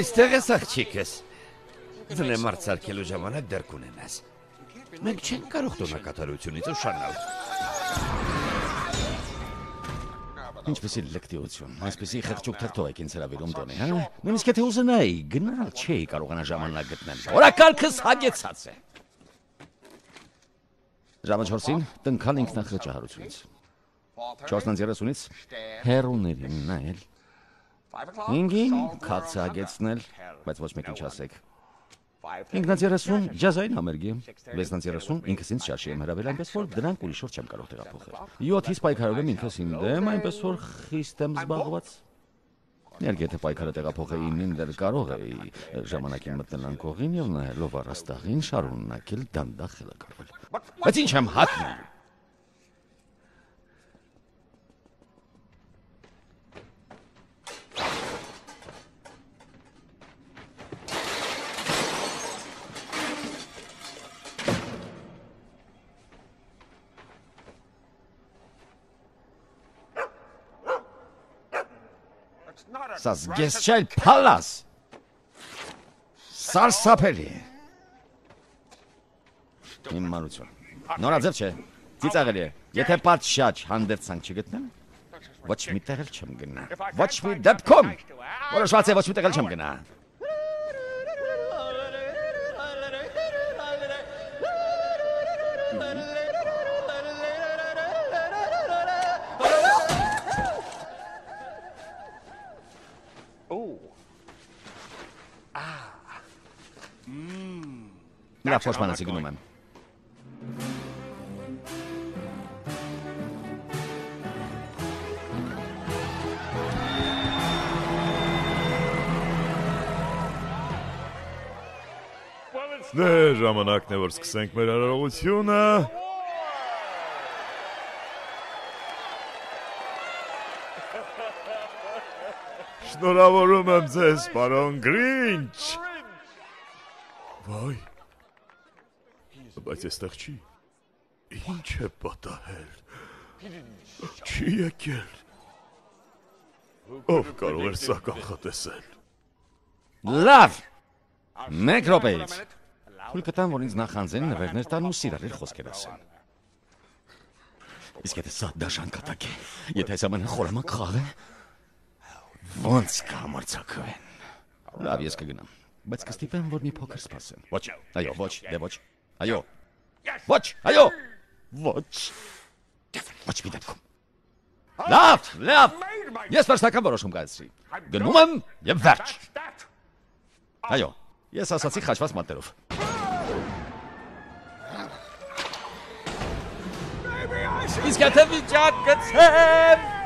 Այստեղ ես աղջիկս։ Դնեմ արցարկելու ժամանակ դեռ կունենաս։ Մենք չենք կարող տոնակատարությունից ուշանալ։ Ինչպեսի լկտիություն, այսպեսի խղճուկ թրթող եք ինձ հրավիրում տոնի, հա? Նույնիսկ եթե ուզենայի, գնալ չէի կարողանա ժամանակ գտնել։ Օրակարգս հագեցած է։ Ժամը 4-ին տնքալ ինքնախճահարությունից։ 4:30-ից հերուներին նայել։ 5-ին քացը հագեցնել, բայց ոչ մեկին չասեք։ 5:30 ջազային համերգի, 6:30 ինքս ինձ շարժի եմ հրավել այնպես որ դրանք ուրիշ չեմ կարող տեղափոխել։ 7-ից պայքարով եմ ինքս իմ դեմ, այնպես որ խիստ եմ զբաղված։ Ներք եթե պայքարը տեղափոխեի 9-ին դեռ կարող էի ժամանակին մտնել անկողին եւ նայելով առաստաղին շարունակել դանդաղ խելակարվել։ Բայց ինչ եմ հատնում։ Սա զգես չայլ փալաս։ Սարսափելի։ Իմ մանություն։ Նորաձև չէ։ Ծիծաղելի է։ Եթե պատշաճ հանդերձանք չգտնեմ, ոչ մի տեղ էլ չեմ գնա։ Ոչ մի դեպքում։ Որոշված է ոչ մի տեղ էլ չեմ գնա։ Լավ փոշմանացի գնում եմ։ Դե ժամանակն է որ սկսենք մեր արարողությունը։ Շնորհավորում եմ ձեզ, պարոն Գրինչ։ Վայ։ Բայց այստեղ չի։ Ինչ է պատահել։ Չի եկել։ Ով կարող էր սա կանխատեսել։ Լավ։ Մեկ րոպեից։ Թույլ կտամ, որ ինձ նախանձեն նվերներ տան ու սիրալիր խոսքեր ասեն։ Իսկ եթե սա դաշան կտակ է, եթե այս ամենը խորամանկ խաղ է, ոնց կհամարցակվեն։ Լավ, ես կգնամ, բայց կստիպեմ, որ մի փոքր սպասեմ։ Ոչ, այո, ոչ, դե ոչ։ Այո։ Ոչ, այո։ Ոչ։ Ոչ մի դեպքում։ Լավ, լավ։ Ես վերջնական որոշում կայացրի։ Գնում եմ եւ վերջ։ Այո, ես ասացի խաչված մատներով։ Իսկ եթե վիճակ գցեմ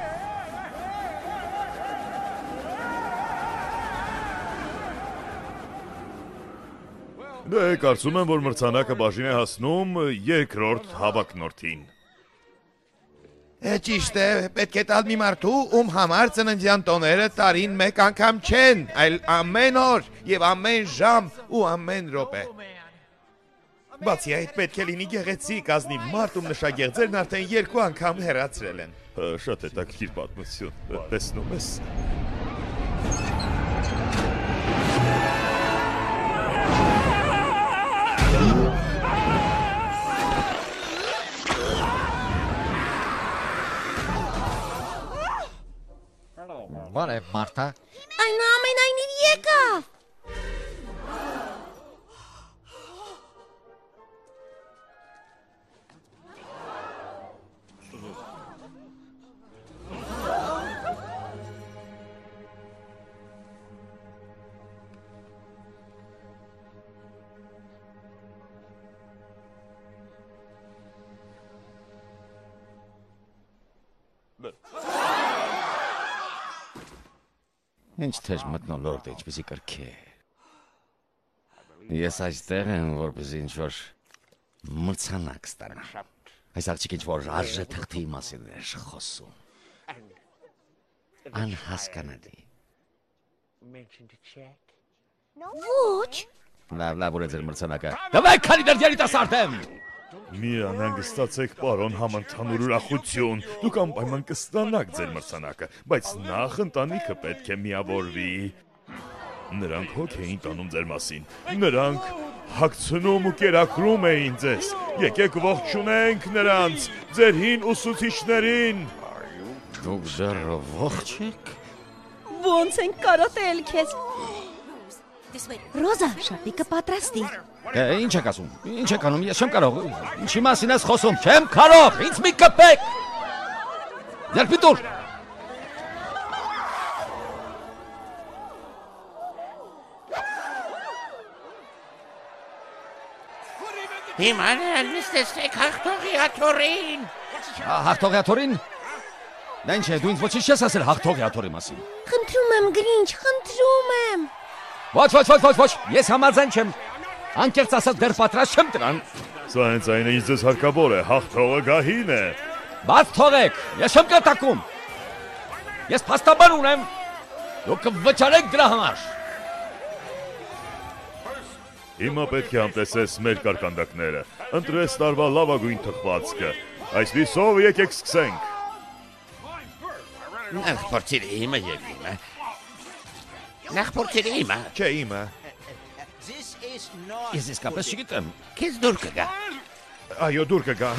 Դե կարծում եմ, որ մրցանակը բաժին է հասնում երկրորդ հավակնորդին։ Է ճիշտ է, պետք է տալ մի մարդու, ում համար ծննդյան տոները տարին մեկ անգամ չեն, այլ ամեն օր եւ ամեն ժամ ու ամեն րոպե։ Բացի այդ պետք է լինի գեղեցիկ ազնիվ մարդ, ում նշագեղձերն արդեն երկու անգամ հեռացրել են։ Շատ հետաքրքիր պատմություն։ Տեսնում ես։ Բարև Մարթա։ Այնուամենայնիվ եկավ։ Ինչ թեժ մտնոլորտ ինչպեսի կրքի։ Ես այստեղ եմ, որպեսզի ինչ-որ մրցանակ ստանամ։ Այս աղջիկ ինչ-որ արժե թղթի մասին էր խոսում։ Անհասկանալի։ Ոչ։ Լավ, լավ, ուր է ձեր մրցանակը։ Տվեք, քանի դեռ երիտասարդ եմ։ Մի անհանգստացեք, պարոն համընդհանուր ուրախություն։ Դուք անպայման կստանաք ձեր մրցանակը, բայց նախ ընտանիքը պետք է միավորվի։ Նրանք հոգ էին տանում ձեր մասին։ Նրանք հագցնում ու կերակրում էին ձեզ։ Եկեք ողջունենք նրանց, ձեր հին ուսուցիչներին։ Դուք դեռ ողջ եք։ Ոնց են կարոտել քեզ։ Ռոզա, շապիկը պատրաստի։ Է, ինչ եք ասում։ Ինչ եք անում։ Ես չեմ կարող։ Ինչի մասին ես խոսում։ Չեմ կարող։ Ինձ մի կպեք։ Երբիտուր։ Հիմա նստեցեք հաղթողի աթորին։ Հաղթողի աթորին։ Դա ինչ է, դու ինձ ոչինչ չես ասել հաղթողի աթորի մասին։ Խնդրում եմ, Գրինչ, խնդրում եմ։ Ոչ, ոչ, ոչ, ոչ, ոչ, ես համաձայն չեմ։ Անկեղծ ասած դեռ պատրաստ չեմ դրան։ Սա հենց այն է, ինչ ձեզ հարկավոր է, հաղթողը գահին է։ Բաց թողեք, ես չեմ կտակում։ Ես փաստաբան ունեմ։ Դուք կվճարեք դրա համար։ Հիմա պետք է համտեսես մեր կարկանդակները։ Ընտրես տարվա լավագույն թխվածքը։ Այսպիսով եկեք սկսենք։ Նախ փորձիր հիմա եկում է։ Նախ փորձերը իմը։ Չէ, իմը։ Ես իսկապես չգիտեմ։ Քեզ դուր կգա։ Այո, դուր կգա։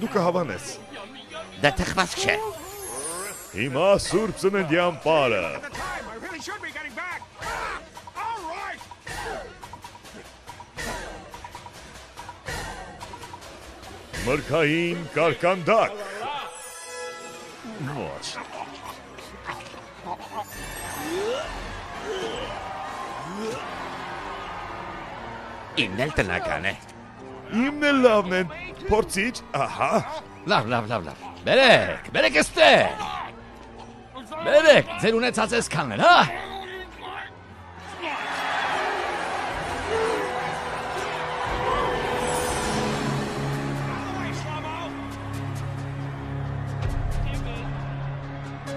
Դու կհավանես։ Դա թխված չէ։ Հիմա Սուրբ Ծննդյան պարը։. Մրգային կարկանդակ։ Ոչ։ Ինն էլ տնական է։ Իմն էլ լավն են։ Փորձիչ, ահա։ Լավ, լավ, լավ, լավ։ Բերեք, բերեք էստեղ։ Բերեք, ձեր ունեցած էս կանել, հա։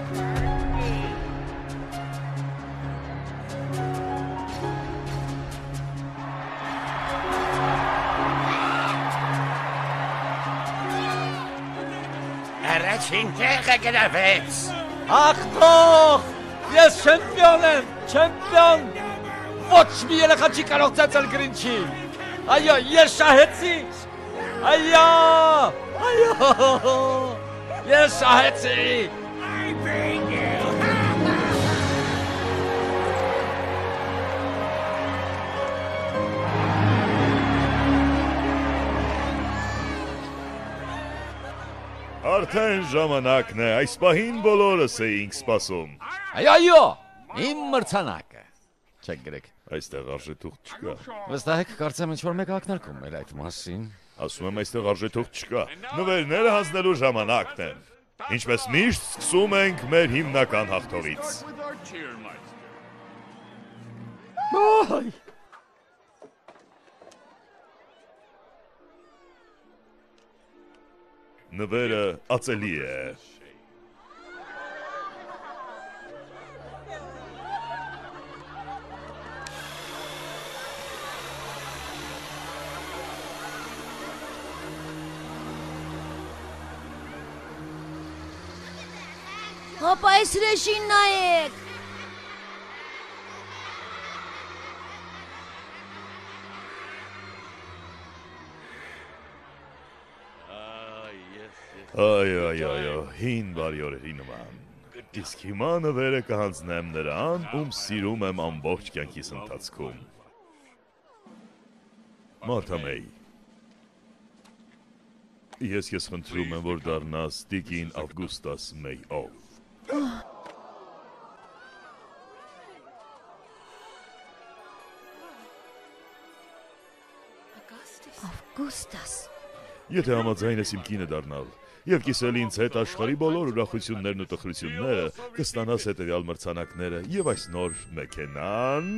Առաջին տեղը գրավեց։ Ախտող! Ես չեմպիոն եմ, չեմպիոն։ Ոչ մի երեխա չի կարող ծածել գրինչի։ Այո, ես շահեցի։ Այո! Այո! Ես շահեցի։ Արդեն ժամանակն է, այս պահին բոլորս էինք սպասում։ Այո, այո, իմ մրցանակը։ Չեք գրեք։ Այստեղ արժեթուղթ չկա։ Վստահ եք, կարծեմ ինչ որ մեկ ակնարկում էր այդ մասին։ Ասում եմ այստեղ արժեթուղթ չկա։ Նվերները հանձնելու ժամանակն է։ Ինչպես միշտ սկսում ենք մեր հիմնական հաղթողից։ With Nevada Atelier. Hop Esreşin Naik. Այո, այո, այո, հին բարի օրերի նման։ Իսկ հիմա նվերը կհանձնեմ նրան, ում սիրում եմ ամբողջ կյանքիս ընթացքում։ Մարթամեի։ Ես ես խնդրում եմ, որ դառնաս Տիկին Ավգուստաս Մեյ ով։ Ավգուստաս։ Եթե համաձայն ես իմ կինը դառնալ եւ կիսել ինձ հետ աշխարի բոլոր ուրախություններն ու տխրությունները, կստանաս հետեւյալ մրցանակները եւ այս նոր մեքենան,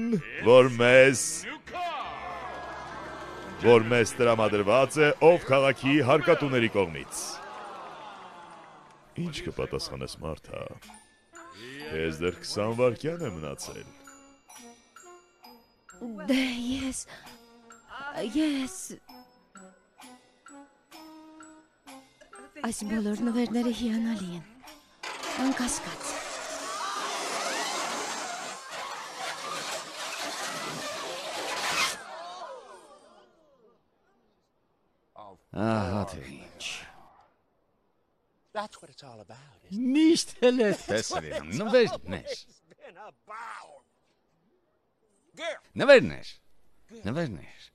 որ մեզ որ մեզ տրամադրված է ով քաղաքի հարկատուների կողմից։ Ինչ կպատասխանես Մարթա։ Ես դեռ 20 վայրկյան է մնացել։ Դե ես ես Այս բոլոր նվերները հիանալի են։ Անկասկած։ Ահա թե ինչ։ That's what it's all about. Միշտ էլ է տեսրին, նվերներ։ Been about. Նվերներ։ Նվերներ։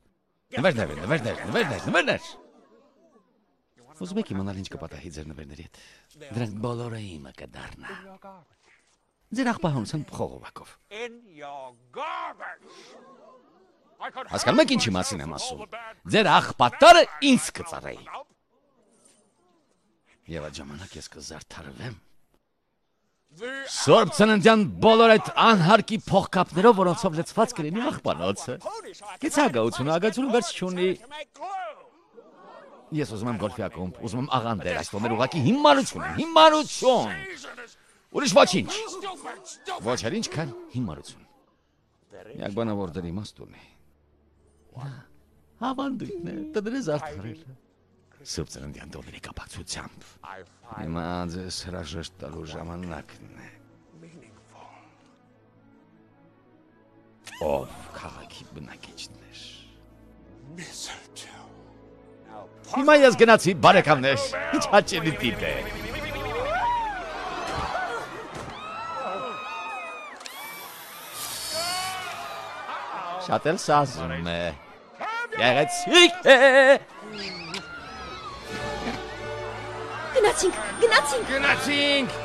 Նվերներ, նվերներ, նվերներ, նվերներ։ Ուզում եք իմանալ ինչ կպատահի ձեր նվերների հետ։ Դրանք բոլորը իմը կդառնա։ Ձեր աղբահանության խողովակով։ Հասկանում եք ինչի մասին եմ ասում։ Ձեր աղբատարը ինձ կծառայի։ Եվ այդ ժամանակ ես կզարթարվեմ։ Սորբ ծննդյան բոլոր այդ անհարկի փողկապներով, որոնցով լցված կլինի աղբանոցը։ Գեցագություն, ագացուն վերջ չունի։ Ես ուզում եմ գոլֆի ակումբ, ուզում եմ աղանդեր, այս տոներ ուղակի հիմարություն են, հիմարություն։ Ուրիշ ոչինչ։ Ոչ էլ ինչքան հիմարություն։ Միակ բանը որ դրի իմաստ ունի։ Հավանդույթն է, դրե զարթարել։ Սուրբ ծննդյան տոների կապակցությամբ։ Հիմա ձեզ հրաժեշտ տալու ժամանակն է։ ով քաղաքի բնակիչներ։ Հիմա ես գնացի բարեկամներ։ Ինչ հաճելի տիպ է։ Շատ էլ սազում է։ Գեղեցիկ է։ Գնացինք, գնացինք։ Գնացինք։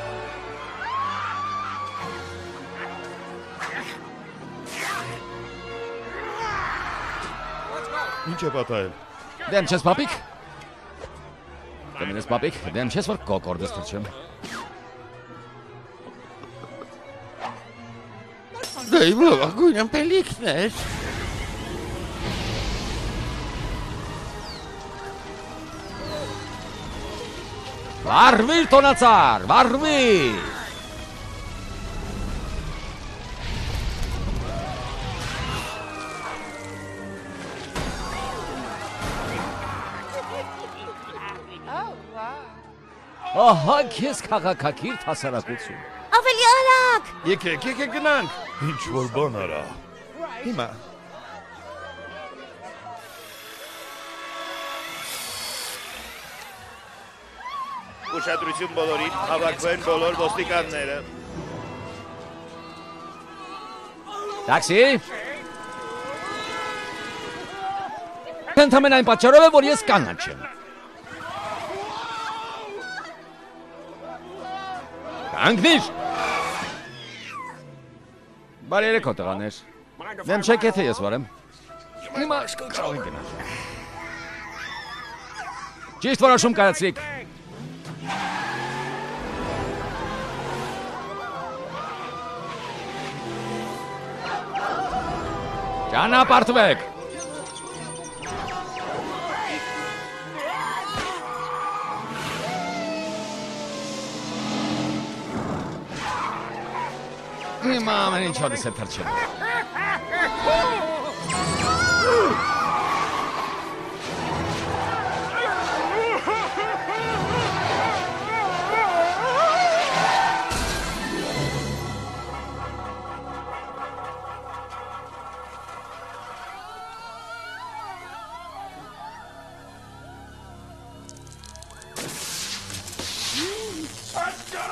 Ինչ է պատահել։ Դեմ չես պապիկ։ Դեմես պապիկ, դեմ չես որ կոկորդս թրջեմ։ Դե իմ լավագույն ամպելիքներ։ Վարվիր Ահա քեզ քաղաքակիրթ հասարակություն։ Ավելի արագ։ Եկեք, եկեք գնանք։ Ինչ որ բան արա։ Հիմա Ուշադրություն բոլորին, հավաքվեն բոլոր ոստիկանները։ Տաքսի։ Ընդհանրեն այն պատճառով է, որ ես կանաչ եմ։ Կանգնիր։ Բարի երեկո տղաներ։ Դեմ չեք եթե ես վարեմ։ Հիմա եք գնալ։ Ճիշտ որոշում կայացրիք։ Ճանապարհվեք։ Հիմա ամեն ինչ հոդս է թրջել։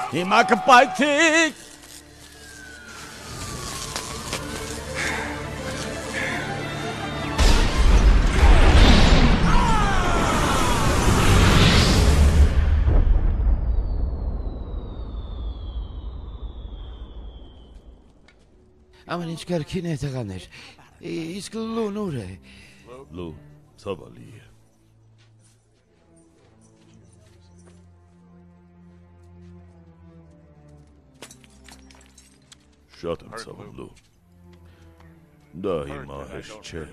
Հիմա կպայթիկ։ Ամեն ինչ կարգին է տղաներ։ Իսկ լուն ուր է։ Լու, ցավալի է։ Շատ եմ ցավում լու։ Դա հիմա հեշտ չէ։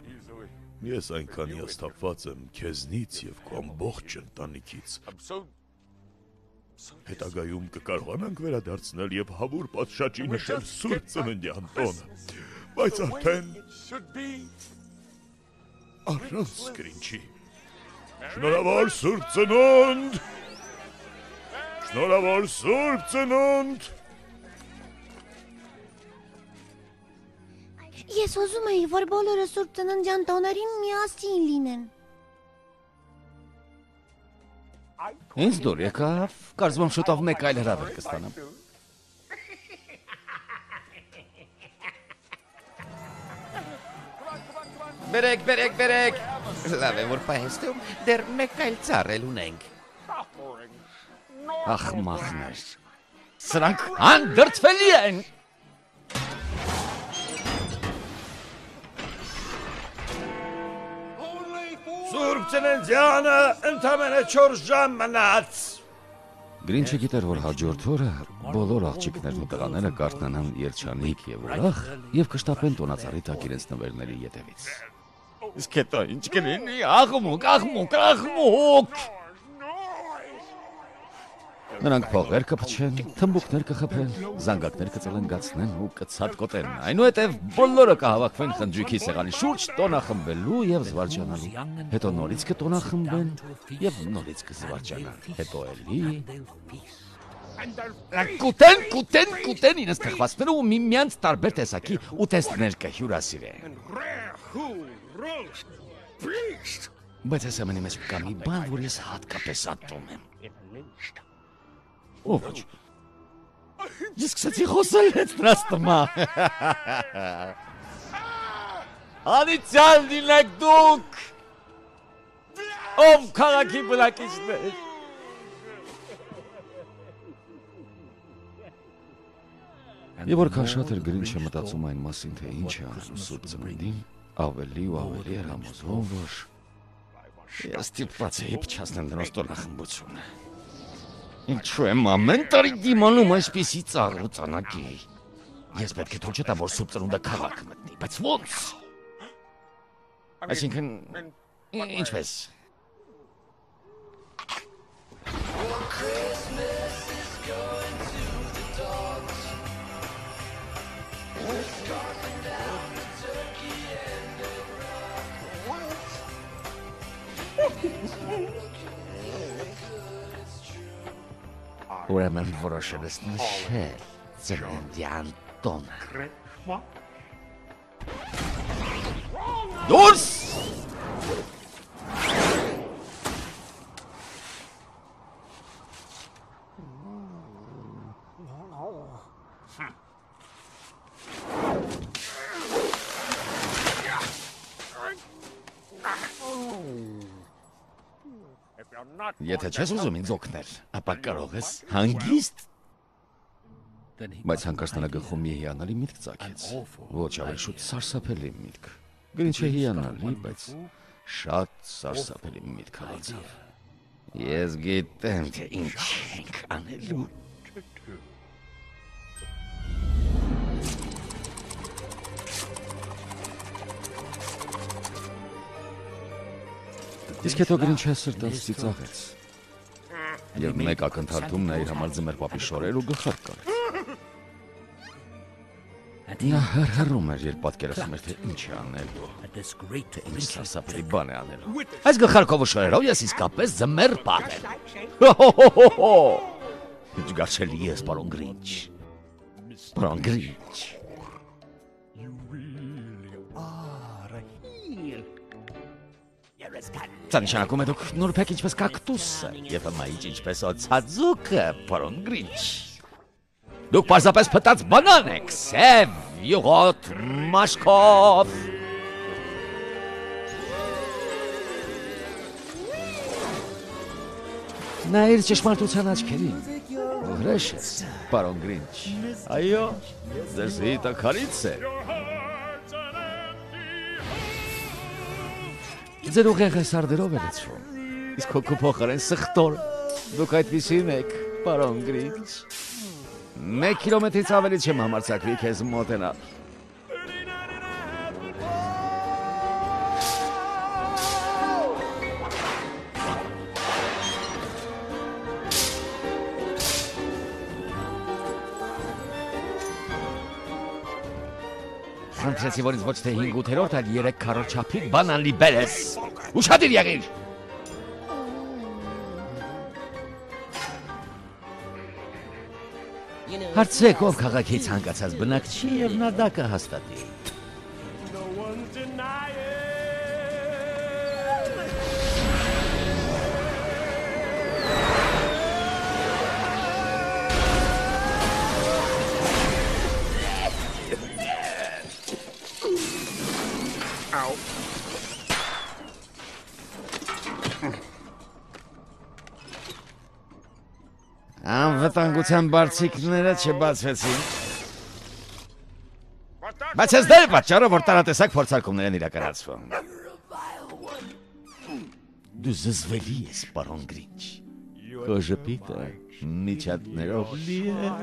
Ես այնքան հիասթափված եմ քեզնից եւ քո ամբողջ ընտանիքից։ Հետագայում կկարողանանք վերադարձնել եւ հավուր պատշաճի նշել Սուրբ Ծննդյան տոնը։ Բայց արդեն առանց գրինչի։ Շնորհավոր Սուրբ Ծնունդ։ Շնորհավոր Սուրբ Ծնունդ։ Ես ուզում էի, որ բոլորը Սուրբ Ծննդյան տոներին միասին լինեն։ Ինձ դուր եկավ, կարծում շուտով մեկ այլ հրավեր կստանամ։ Բերեք, բերեք, բերեք։ Լավ է, որ պահեստում դեռ մեկ այլ ծառել ունենք։ Ախմախներ։ Սրանք հանդրտվելի են։ Ծննդյանը ընդամենը 4 ժամ մնաց։ Գրինչը գիտեր, որ հաջորդ օրը բոլոր աղջիկներն ու տղաները կարթնանան երջանիկ եւ ուրախ եւ կշտապեն տոնածառի տակ իրենց նվերների ետևից։ Իսկ հետո ինչ կլինի։ Աղմուկ, աղմուկ, աղմուկ։ Նրանք փողեր կփչեն, թմբուկներ կխփեն, զանգակներ կծլնգացնեն ու կցածկոտեն։ Այնուհետև բոլորը կհավաքվեն խնջույքի սեղանի շուրջ տոնախմբելու եւ զվարճանալու։ Հետո նորից կտոնախմբեն եւ նորից կզվարճանան։ Հետո էլի Կուտեն, կուտեն, կուտեն ինձ թխվածները ու միմյանց տարբեր տեսակի ուտեստներ կհյուրասիրեն։ Բայց այս ամենի մեջ կա մի բան, որ ես հատկապես ատում եմ։ Ո՞վ ոչ։ Ես սկսեցի խոսել հետ դրած տմա։ Անիցյալ դինեք դուք։ Ով քաղաքի բնակիչներ։ Եվ որքան շատ էր գրինչը մտածում այն մասին, թե ինչ է անում սուրբ ծննդին, ավելի ու ավելի էր համոզվում, որ ես ստիպված էի փչացնել նրանց տոնախմբությունը։ Ինչու եմ ամեն տարի դիմանում այսպիսի ծառու ծանակի։ Ես պետք է թույլ չտամ, որ սուրբ ծնունդը քաղաք մտնի, բայց ո՞նց։ Այսինքն ինչպես (laughs) Ուրեմն որոշել ես նշել ծննդյան տոնը։ Դուրս! Եթե չես ուզում ինձ օգնել, ապա կարող ես հանգիստ Բայց հանկարծ նրա գլխում մի հիանալի միտք ծագեց։ Ոչ ավելի շուտ սարսափելի միտք։ Գրինչը հիանալի, բայց շատ սարսափելի միտք հալեցավ։ Ես գիտեմ, թե ինչ ենք անելու։ Իսկ հետո գրինչը սրտած ծիծաղեց։ Եվ մեկ ակնթարթում նա իր համար ձմեր պապի շորեր ու գլխարկ կարեց։ Նա հրհրում էր, երբ պատկերացնում էր, թե ինչ է անելու։ ինչ սարսափելի բան է անելու։ Այս գլխարկով ու շորերով ես իսկապես ձմեր պապ եմ։ Ինչ գարշելի ես, պարոն Գրինչ։ Պարոն Գրինչ։ Սա նշանակում է դուք նորբ եք ինչպես կակտուսը եւ հմայիչ ինչպես օծածուկը, պարոն Գրինչ։ Դուք պարզապես փտած բանան եք, սև, յուղոտ, մաշկով։ Նա իր ճշմարտության աչքերին։ Հրեշ ես, պարոն Գրինչ։ Այո, ձեզ հիտակարից է։ Ձեր ուղեղը սարդերով է լցվում։ Իսկ հոգու փոխարեն սխտոր։ Դուք այդպեսին եք, պարոն Գրինչ։ 1 կիլոմետրից ավելի չեմ համարցակվի քեզ մոտենալ։ Խնդրեցի, որ ինձ ոչ թե 5-8-րդ, այլ 3 քառորդ չափի բանալի բերես։ Ուշադիր եղիր։ Հարցրեք ով քաղաքի ցանկացած բնակչի եւ նա դա կհաստատի։ Անվտանգության բարձիկները չբացվեցին։ Բայց ես է պատճառը, որ տարատեսակ փորձարկումներ են իրականացվում։ Դու զզվելի ես, պարոն Գրինչ։ Քո ժպիտը միջատներով լի է։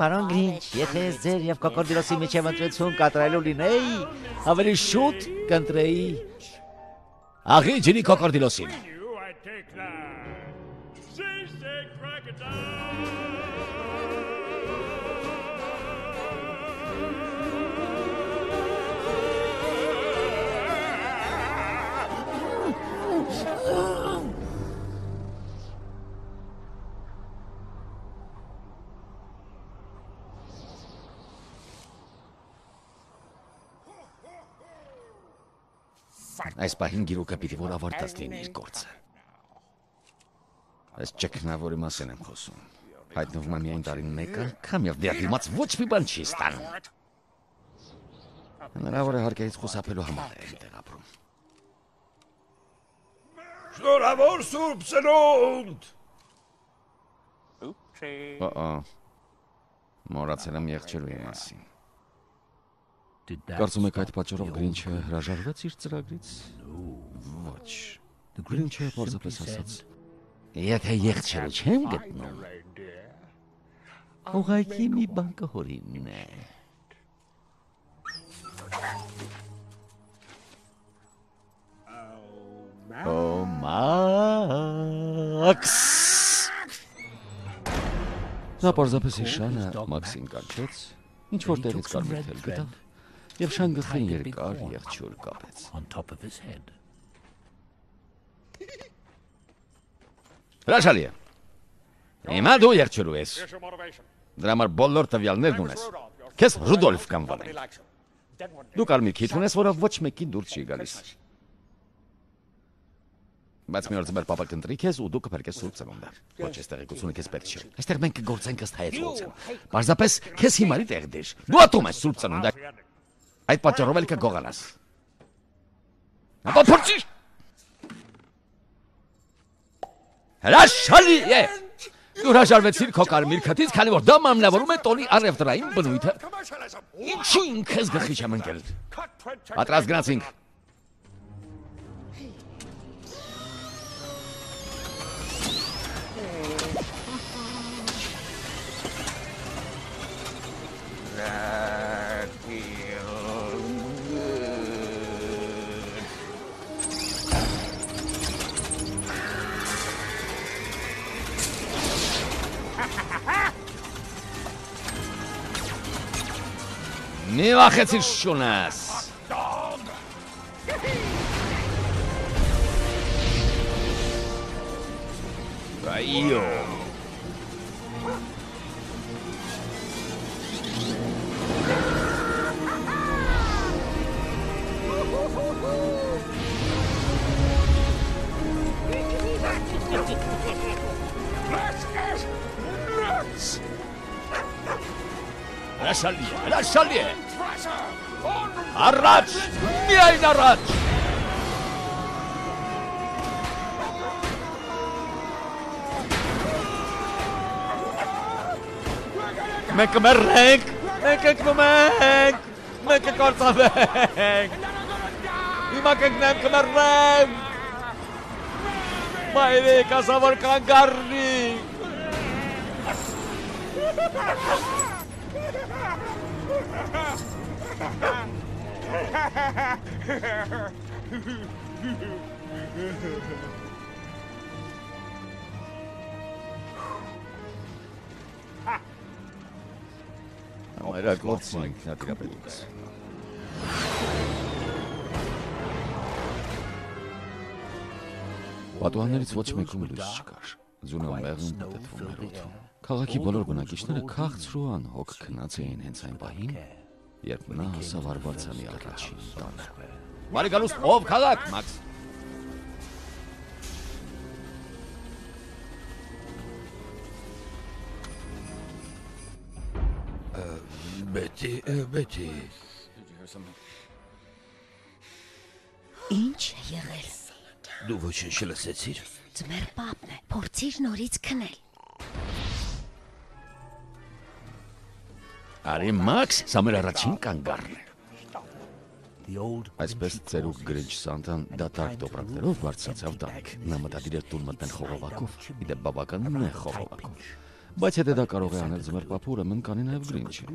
Պարոն Գրինչ, եթե ես ձեր եւ կոկորդիլոսի միջև ընտրություն կատարելու լինեի, ավելի շուտ կընտրեի աղի ջրի կոկորդիլոսին։ Այս պահին գիրուկը պիտի որ ավարտած լինի իր գործը։ Այս ճկնավորի մասին եմ խոսում։ Հայտնվում է միայն տարին մեկ անգամ եւ դեռ դիմաց ոչ մի բան չի ստանում։ Հնարավոր է հարկերից խուսափելու համար է այնտեղ ապրում։ Շնորհավոր Սուրբ Սնունդ։ Ահա։ Մոռացել եմ եղջերուի մասին։ Կարծում եք այդ պատճառով Գրինչը հրաժարվեց իր ծրագրից։ Ոչ։ Գրինչը պարզապես ասաց. Եթե եղջերու չեմ գտնում, ուղղակի մի բան կհորինն է։ Օ Մաքս! Նա պարզապես իր շանը Մաքսին կանչեց, ինչ որ տեղից կարմիր թել գտավ եւ շանգխին երկար եղջյուր կապեց։ Հրաշալի է։ Հիմա դու եղջյուրու ես։ Դրա համար բոլոր տվյալներն ունես։ Քեզ Ռուդոլֆ կանվանել։ Դու կարմիր քիթ ունես, որը ոչ մեկին դուրս չի գալիս։ Բայց մի օր ձմեր papa կընտրի քեզ ու դու կփրկես սուրբ ծնունդը։ Ոչ այս տեղեկությունը քեզ պետք չէ։ Այստեղ մենք կգործենք ըստ հայեցողության։ Պարզապես քեզ հիմարի տեղ դեր։ Դու ատում ես սուրբ ծնունդը։ Այդ պատճառով էլ կգողանաս։ Ապա փորձի։ Հրաշալի է։ Դու հրաժարվեցիր քո կարմիր քթից, քանի որ դա մամլավորում է տոնի առևտրային բնույթը։ Ինչու ինքս գլխի չեմ ընկել։ Պատրաստ գնացինք։ Nie mach jetzt den Schonas. Raio. Lasciali, lasciali! racz! Miej na racz! Me këmer rëngë, me këkë më mengë, me këkë orë të vengë. Ima këkë nëmë këmer rëngë. Ma i dhe ka sa vërë kanë garni. Ha ha ha ha! Ամերակոծն ինքնատիրապետից։ Պատուհաններից ոչ մեկում լույս չկար։ Ձյունը մեղմ մտտվում էր օդում։ Քաղաքի բոլոր բնակիչները քաղցր ու անհոգ քնած էին հենց այն պահին, երբ նա հասավ Արվարձանի առաջին տանը։ Բարի գալուստ, ով քաղաք, Մաքս։ Բետի, բետի։ Ինչ է եղել։ Դու ոչինչ չլսեցիր։ Ձմեր պապն է, փորձիր նորից քնել։ Արի Մաքս, սա մեր առաջին կանգառն է։ Այսպես ծերուկ գրիչ Սանտան դատարկ տոպրակներով բարձրացավ տանիք։ Նա մտադիր էր տուն մտնել խողովակով։ Իդեպ բավական նեղ խողովակով։ Բայց եթե դա կարող է անել ձմեր պապուրը, մեն կանի նաև գրինչը։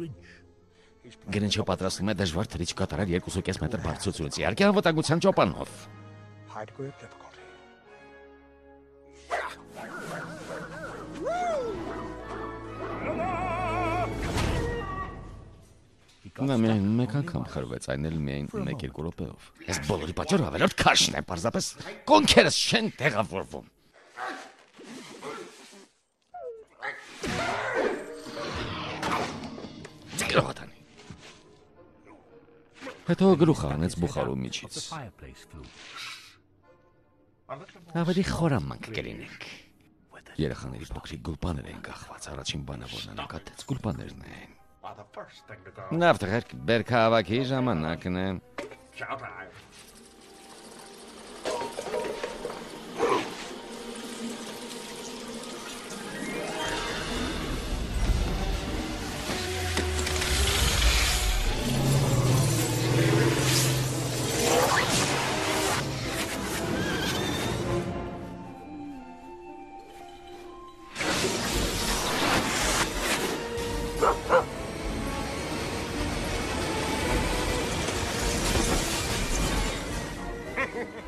Գրինչը պատրաստվում է դժվար թրիչ կատարել 2.5 մետր բարձրությունից։ Իհարկե անվտանգության ճոպանով։ High degree Նա միայն մեկ անգամ խրվեց, այն էլ միայն 1-2 րոպեով։ Այս բոլորի պատճառը ավելորդ քաշն է, պարզապես կոնքերս չեն տեղավորվում։ Գրողատանի։ Հետո գլուխը հանեց բուխարու միջից։ Ավելի խորամանկ կլինենք։ Երեխաների փոքրիկ գուլպաներ են կախված, առաջին բանը որ նա նկատեց գուլպաներն են։ Նավթղերք բերքահավաքի ժամանակն է։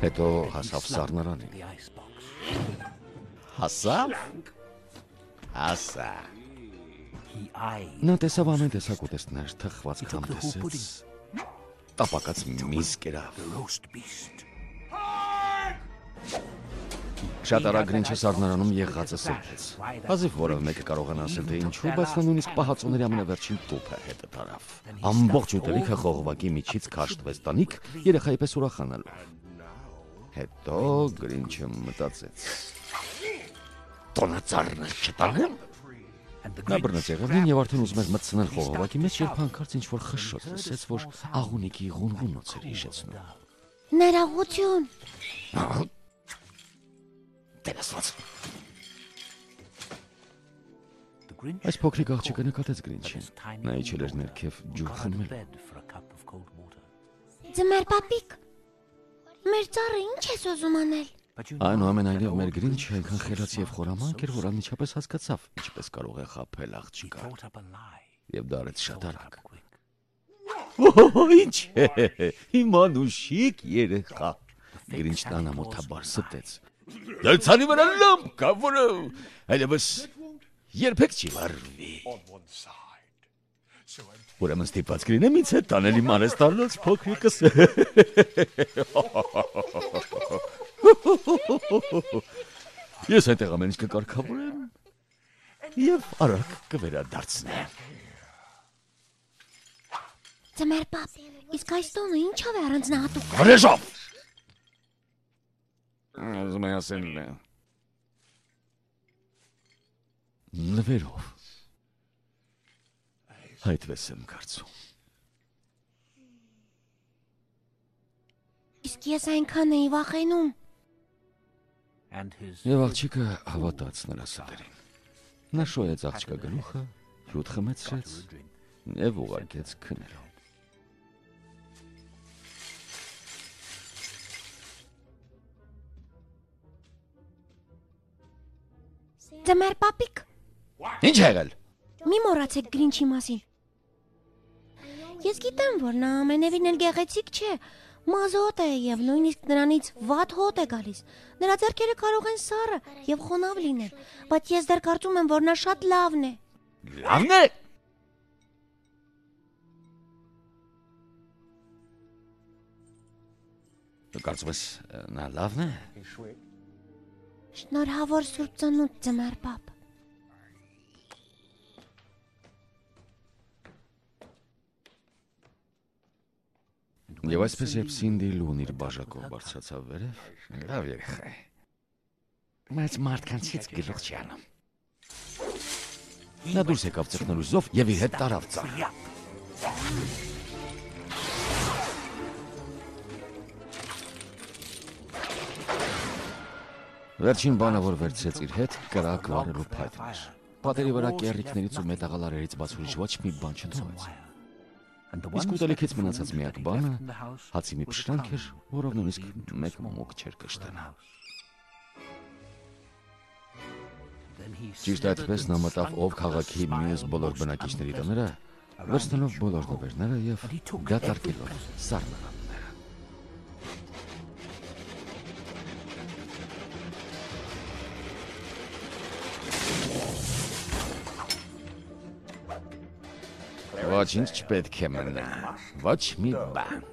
Հետո հասավ սառնարանին։ Հասավ։ Հասա։ Նա տեսավ ամեն տեսակ ուտեստներ, թխված կամ տեսեց։ Տապակած միս կերավ։ Շատ արագ Գրինչը սառնարանում եղածը սրբեց։ Հազիվ որով մեկը կարողանա ասել թե ինչու, բայց նա նույնիսկ պահածոների ամենավերջին տուփը հետը տարավ։ Ամբողջ ուտելիքը խողովակի միջից քաշտվեց տանիք, երեխայի պես ուրախանալու։ Հետո Գրինչը մտածեց. Տոնածառն չտանեմ։ Նա բռնեց եղևնին եւ արդեն ուզում էր մտցնել խողովակի մեջ, երբ հանկարծ ինչ-որ խշշոց լսեց, որ աղունիկի ղունղունոց էր հիշեցնում։ Ներողություն։ Տերասված։ Այս փոքրիկ աղջիկը նկատեց Գրինչին։ Նա իջել էր ներքև ջուր խմել։ Ձմեր պապիկ։ Մեր ծառը ինչ ես ուզում անել։ Այնուամենայնիվ մեր Գրինչը այնքան խելացի եւ խորամանկ էր, որ անմիջապես հասկացավ ինչպես կարող է խაფել աղջիկը։ Եվ դա արեց շատ արագ։ ինչ է։ Հիմա նուշիկ երեխա։ Գրինչն անամոթաբար ստեց։ Դալցանի վրա լամբ կա, որը այլևս երբեք չի վարվի։ Ուրեմն ստիպված կլինեմ ինձ հետ տանել իմ արեստանոց փոքրիկս։ Ես այդտեղ ամեն ինչ կկարգավորեմ եւ արագ կվերադարձնեմ։ Ձմեր պապ, իսկ այս տոնը ինչով է առանձնահատուկ։ Արեժով։ Ուզում եմ ասել նվերով։ Այդպես եմ կարծում։ Իսկ ես այնքան էի վախենում։ Եվ աղջիկը հավատաց նրա սրտերին։ Նա շոյեց աղջկա գլուխը, հյութ խմեցրեց եւ ուղարկեց քնելու։ Ձմեր պապիկ։ Ինչ եղել։ Մի մոռացեք Գրինչի մասին։ Ես գիտեմ, որ նա ամենևին էլ գեղեցիկ չէ, մազոտ է եւ նույնիսկ նրանից վատ հոտ է գալիս։ Նրա ձեռքերը կարող են սառը եւ խոնավ լինել, բայց ես դեռ կարծում եմ, որ նա շատ լավն է։ Լավն է։ Դու կարծում ես նա լավն է։ Շնորհավոր Սուրբ Ծնունդ ձմեր պապ։ Եվ այսպես երբ Սինդի լուն իր բաժակով բարձրացավ վերև, լավ երեխա է։ Բայց մարդկանցից գլուխ չի անում։ Նա դուրս եկավ ծխնելու զով եւ իր հետ տարավ ծառ։ Վերջին բանը, որ վերցրեց իր հետ, կրակ վարելու փայտն էր։ Պատերի վրա կեռիկներից ու մետաղալարերից բաց ուրիշ ոչ մի բան չթողեց։ Իսկ ուտելիքից մնացած միակ բանը հացի մի փշրանք էր, որով նույնիսկ մեկ մոմոկ չէր կշտանա։ Ճիշտ այդպես նա մտավ ով քաղաքի մյուս բոլոր բնակիչների տները, վերցնելով բոլոր նվերները եւ դատարկելով սառնարանները։ Ոչինչ չպետք է մնա։ Ոչ մի բան։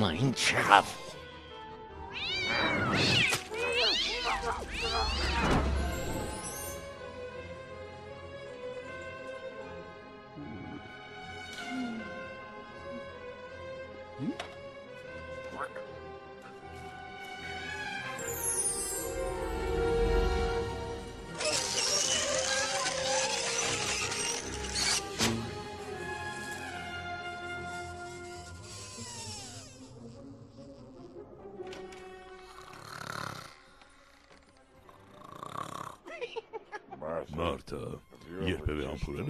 Մա ինչ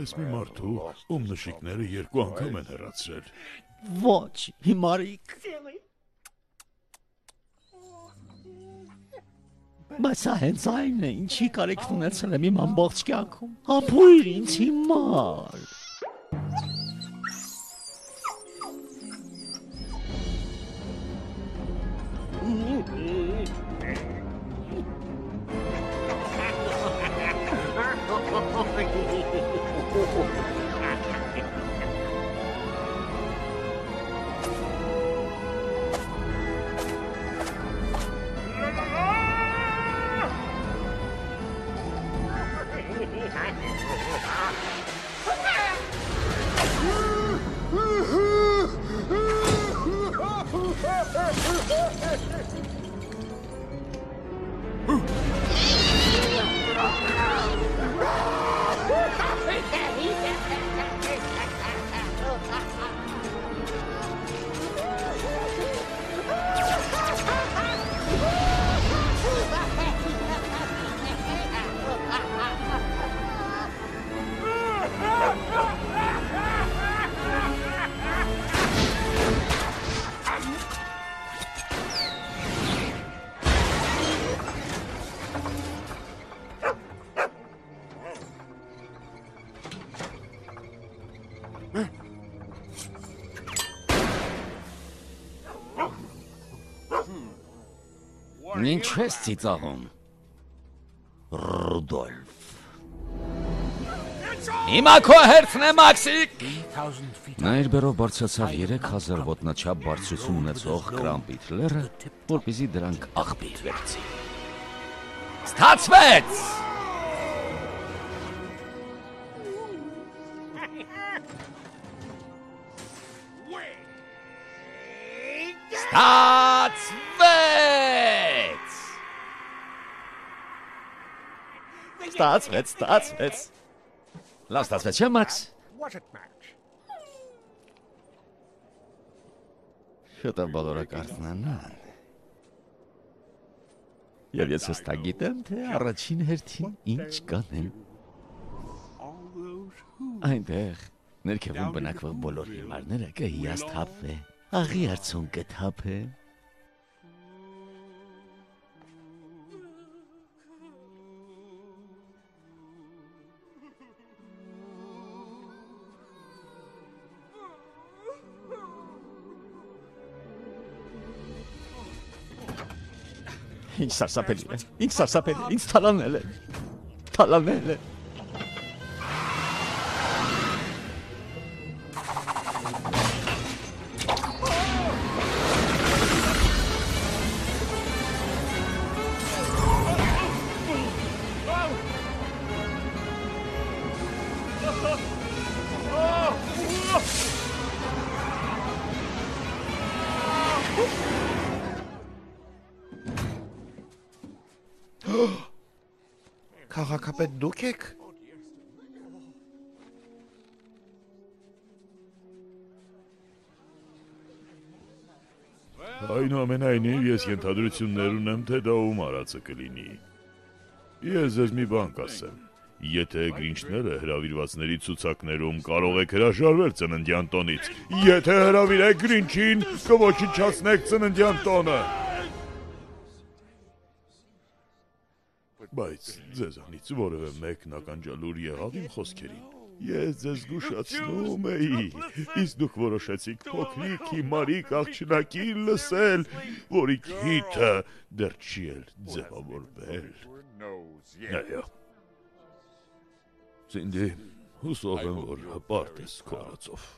ես մի մարդու, ում նշիկները երկու անգամ են հեռացրել։ Ոչ, հիմարիկ։ Բայց սա հենց այն է, ինչի կարիք ունեցել եմ իմ ամբողջ կյանքում։ Համբույր ինձ հիմար։ 苦。Ինչ ես ծիծաղում։ Ռուդոլֆ։ Հիմա քո հերթն է, Մաքսիկ։ Նա իր բերով բարձրացավ 3000 ոտնաչափ բարձրություն ունեցող կրամպիտ լերը, որպեսզի դրանք աղբիտ վերցի։ Ստացվեց։ Ստացվեց, ստացվեց։ Լավ ստացվեց, չէ՞ Մաքս։? Շուտով բոլորը կարծնանան։ Եվ ես հստակ գիտեմ, թե առաջին հերթին ինչ կանեմ։ Այնտեղ ներքևում բնակվող բոլոր հիմարները կհիասթափվե։ Աղի արցուն կթափե։ იქ სარსაფელია იქ სარსაფელი იქ თალანელე თალანელე թալանել է։ Թալանել է։ Քաղաքապետ դուք եք։ Այնուամենայնիվ ես ենթադրություններ ունեմ, թե դա ում արածը կլինի։ Ես ձեզ մի բան կասեմ։ Եթե գրինչները հրավիրվածների ցուցակներում կարող եք հրաժարվել ծննդյան տոնից, եթե հրավիրեք գրինչին, կոչնչացնեք ծննդյան տոնը։ Բայց ձեզանից որևէ մեկն ականջալուր եղավ իմ խոսքերին։ Ես ձեզ զգուշացնում էի, իսկ դուք որոշեցիք փոքրիկ հիմարիկ աղջնակին լսել, որի քիթը դեռ չի էլ ձևավորվել։ Այո։ Սինդի, հուսով եմ, որ հպարտ ես քո արածով։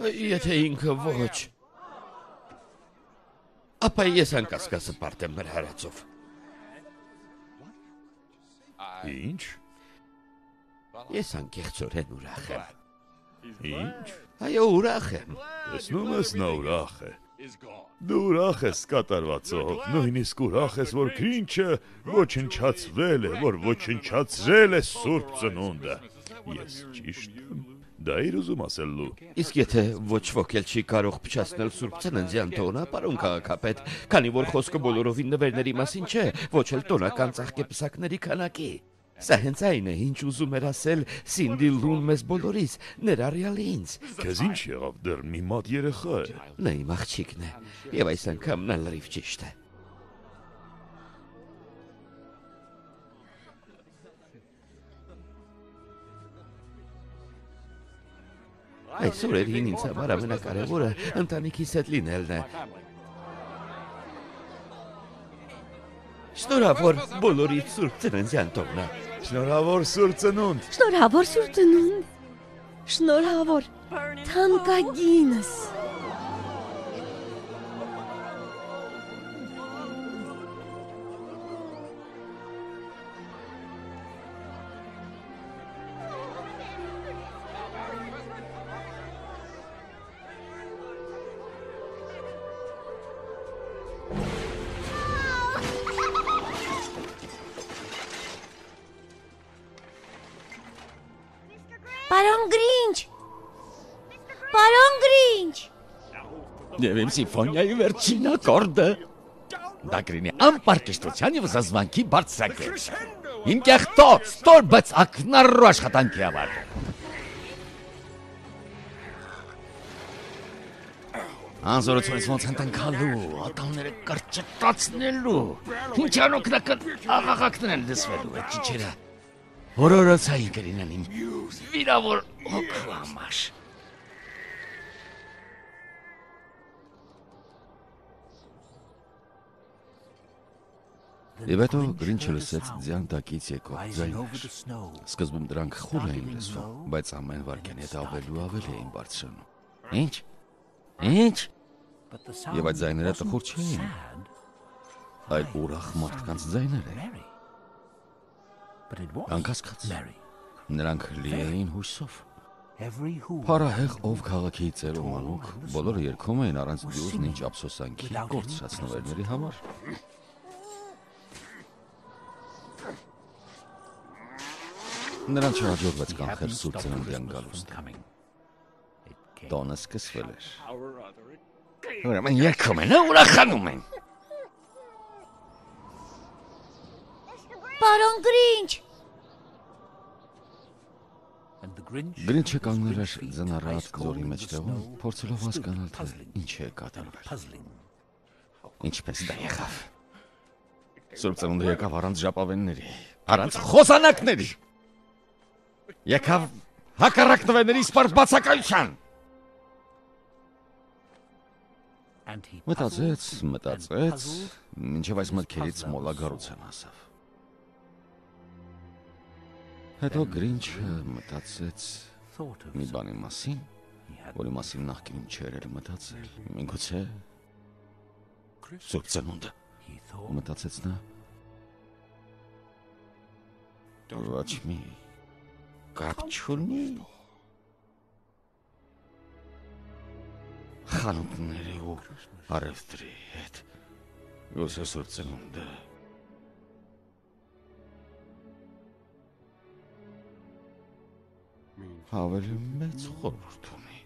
Եթե ինքը ոչ, ապա ես անկասկածը պարտ եմ նրա հարածով։ Ինչ։ Ես անկեղծորեն ուրախ եմ։ Ինչ։ Այո, ուրախ եմ։ Տեսնում ես նա ուրախ է։ Դու ուրախ ես կատարվածով, նույնիսկ ուրախ ես, որ քրինչը ոչնչացվել է, որ ոչնչացրել է Սուրբ Ծնունդը։ Ես ճիշտ եմ։ Դա իր ուզում ասել լու։ Իսկ եթե ոչ ոք էլ չի կարող փչացնել Սուրբ Ծննդյան տոնը, պարոն քաղաքապետ, քանի որ խոսքը բոլորովին նվերների մասին չէ, ոչ էլ տոնական ծաղկեպսակների քանակի։ Սա հենց այն է, ինչ ուզում էր ասել Սինդի Լուն մեզ բոլորից, ներառյալ ինձ։ Քեզ ինչ եղավ դեռ մի մատ երեխա է։ Նա իմ աղջիկն է, եւ այս անգամ նա լրիվ ճիշտ է։ Այս օրերին ինձ համար ամենակարևորը ընտանիքիս հետ լինելն է։ Շնորհավոր բոլորիդ Սուրբ Ծննդյան տոնը։ Շնորհավոր Սուրբ Ծնունդ։ Շնորհավոր Սուրբ Ծնունդ։ Շնորհավոր թանկագինս։ Պարոն Եվ իմ սիմֆոնիայի վերջին ակորդը դա կլինի անպարկեշտության եւ զզվանքի բարձրակետ։ Իմ կեղտո ստոր բայց ակնառու աշխատանքի համար։ Անզորությունից ոնց են տնքալու, ատամները կրճտացնելու, ինչ անօգնական աղաղակներ լսվելու այդ ճիչերը։ Օրորոցային կլինեն իմ վիրավոր հոգու համար։ Եվ հետո Գրինչը լսեց ձյան տակից եկող ձայներ։ Սկզբում դրանք խուլ էին լսվում, բայց ամեն վարքյան հետ ավելի ու ավելի էին բարձրանում։ Ինչ։ Ինչ։ Եվ այդ ձայները տխուր չէին։ Այլ ուրախ մարդկանց ձայներ էին։ Անկասկած։ Նրանք լի էին հույսով։ Փարահեղ ով քաղաքի ծերու մանուկ, բոլորը երգում էին առանց դյուզն ինչ ափսոսանքի կորցրած նվերների համար։ Նրան չհաջողվեց կանխել Սուրբ Ծննդյան գալուստը։ Տոնը սկսվել էր։ Ուրեմն երգում են, ուրախանում են։ Պարոն Գրինչ։ Գրինչը կանգնել էր ձնառատ ձորի մեջտեղում, փորձելով հասկանալ, թե ինչ է կատարվել։ Ինչպես դա եղավ։ Սուրբ ծնունդը եկավ առանց ժապավենների, առանց խոսանակների։ Եկավ հակառակ նվերների սպարտ բացակայության։ Մտածեց, մտածեց, մինչև այս մտքերից մոլագարության հասավ։ Հետո Գրինչը մտածեց մի բանի մասին, որի մասին նախկինում չէր էլ մտածել։ Միգուցե Սուրբ ծնունդը մտածեց նա։ Ոչ մի გაჩუნი ხანუპნერეო არასდრეთ მოსასორწონდა აველი მეც ხორთუნი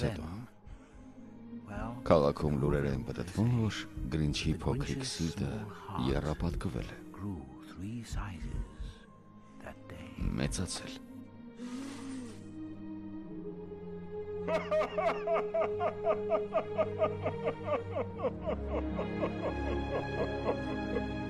Պատահեց հետո։ Քաղաքում լուրեր են պատտվում, որ Գրինչի փոքրիկ սիրտը երապատկվել է։ Մեծացել։ Ինչ է կատարվում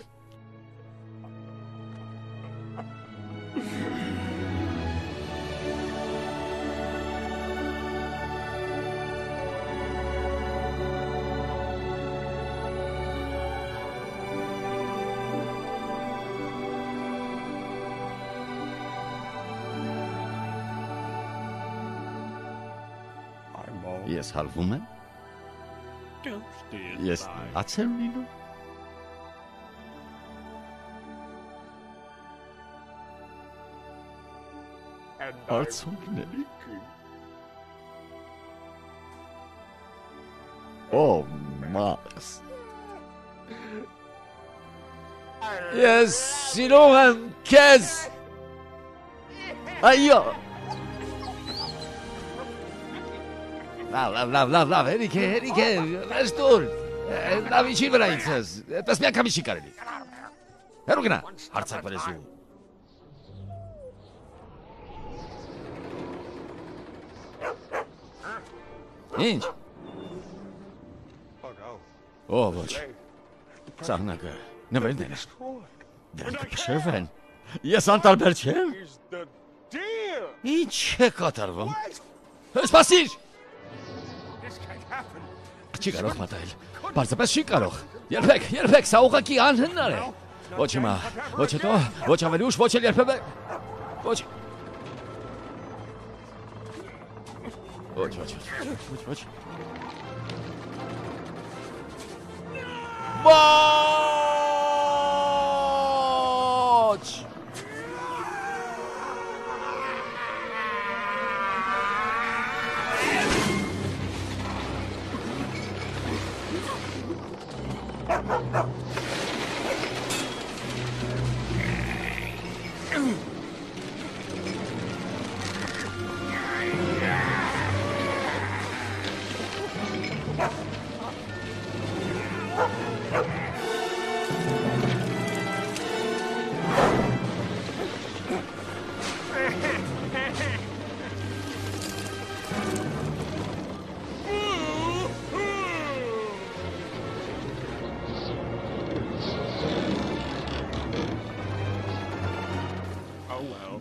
Ես հալվում եմ։ Ես ացել լինում։ Արցունքների։ Օ, Մաքս։ Ես սիրում եմ քեզ։ Այո։ Լավ, լավ, լավ, լավ, լավ, հերիք է, հերիք է, վերստուր։ Լավ ինչի վրա ինձս, այդպես մի անգամ չի կարելի։ Հերու գնա, հարցակ վրեզու։ Ինչ։ Օ, ոչ։ Սահնակը, նվերն են։ Դրանք փշրվեն։ Ես անտարբեր չեմ։ Ինչ է կատարվում։ Սպասիր։ Չի կարող մտել։ Բարձրապես չի կարող։ Երբեք, երբեք սա ուղակի անհնար է։ Ոչ հիմա, ոչ հետո, ոչ ավելի ուշ, ոչ էլ երբևէ։ Ոչ։ Ոչ, ոչ, ոչ, ոչ, ոչ։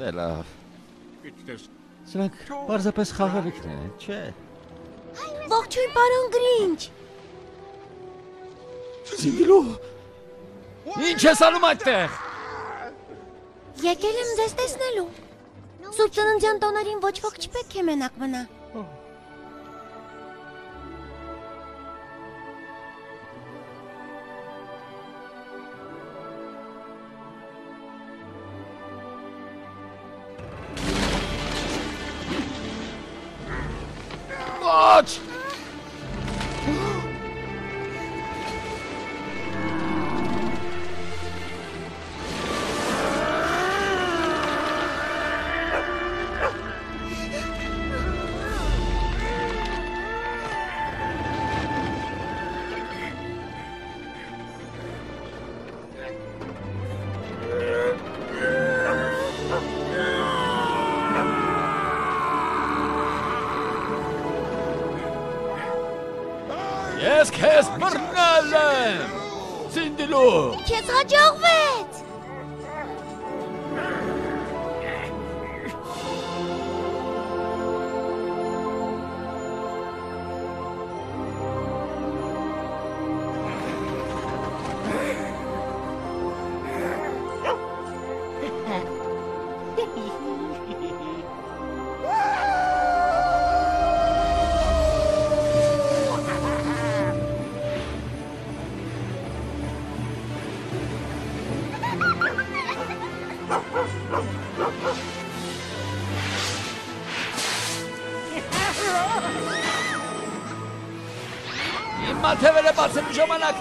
Դե լավ։ Սրանք պարզապես խաղալիքն են, չէ։ Ողջույն, պարոն Գրինչ։ Սինդիլո։ Ինչ ես անում այդտեղ։ Եկել եմ ձեզ տեսնելու։ Սուրբ ծննդյան տոներին ոչ ոք չպետք է մենակ մնա։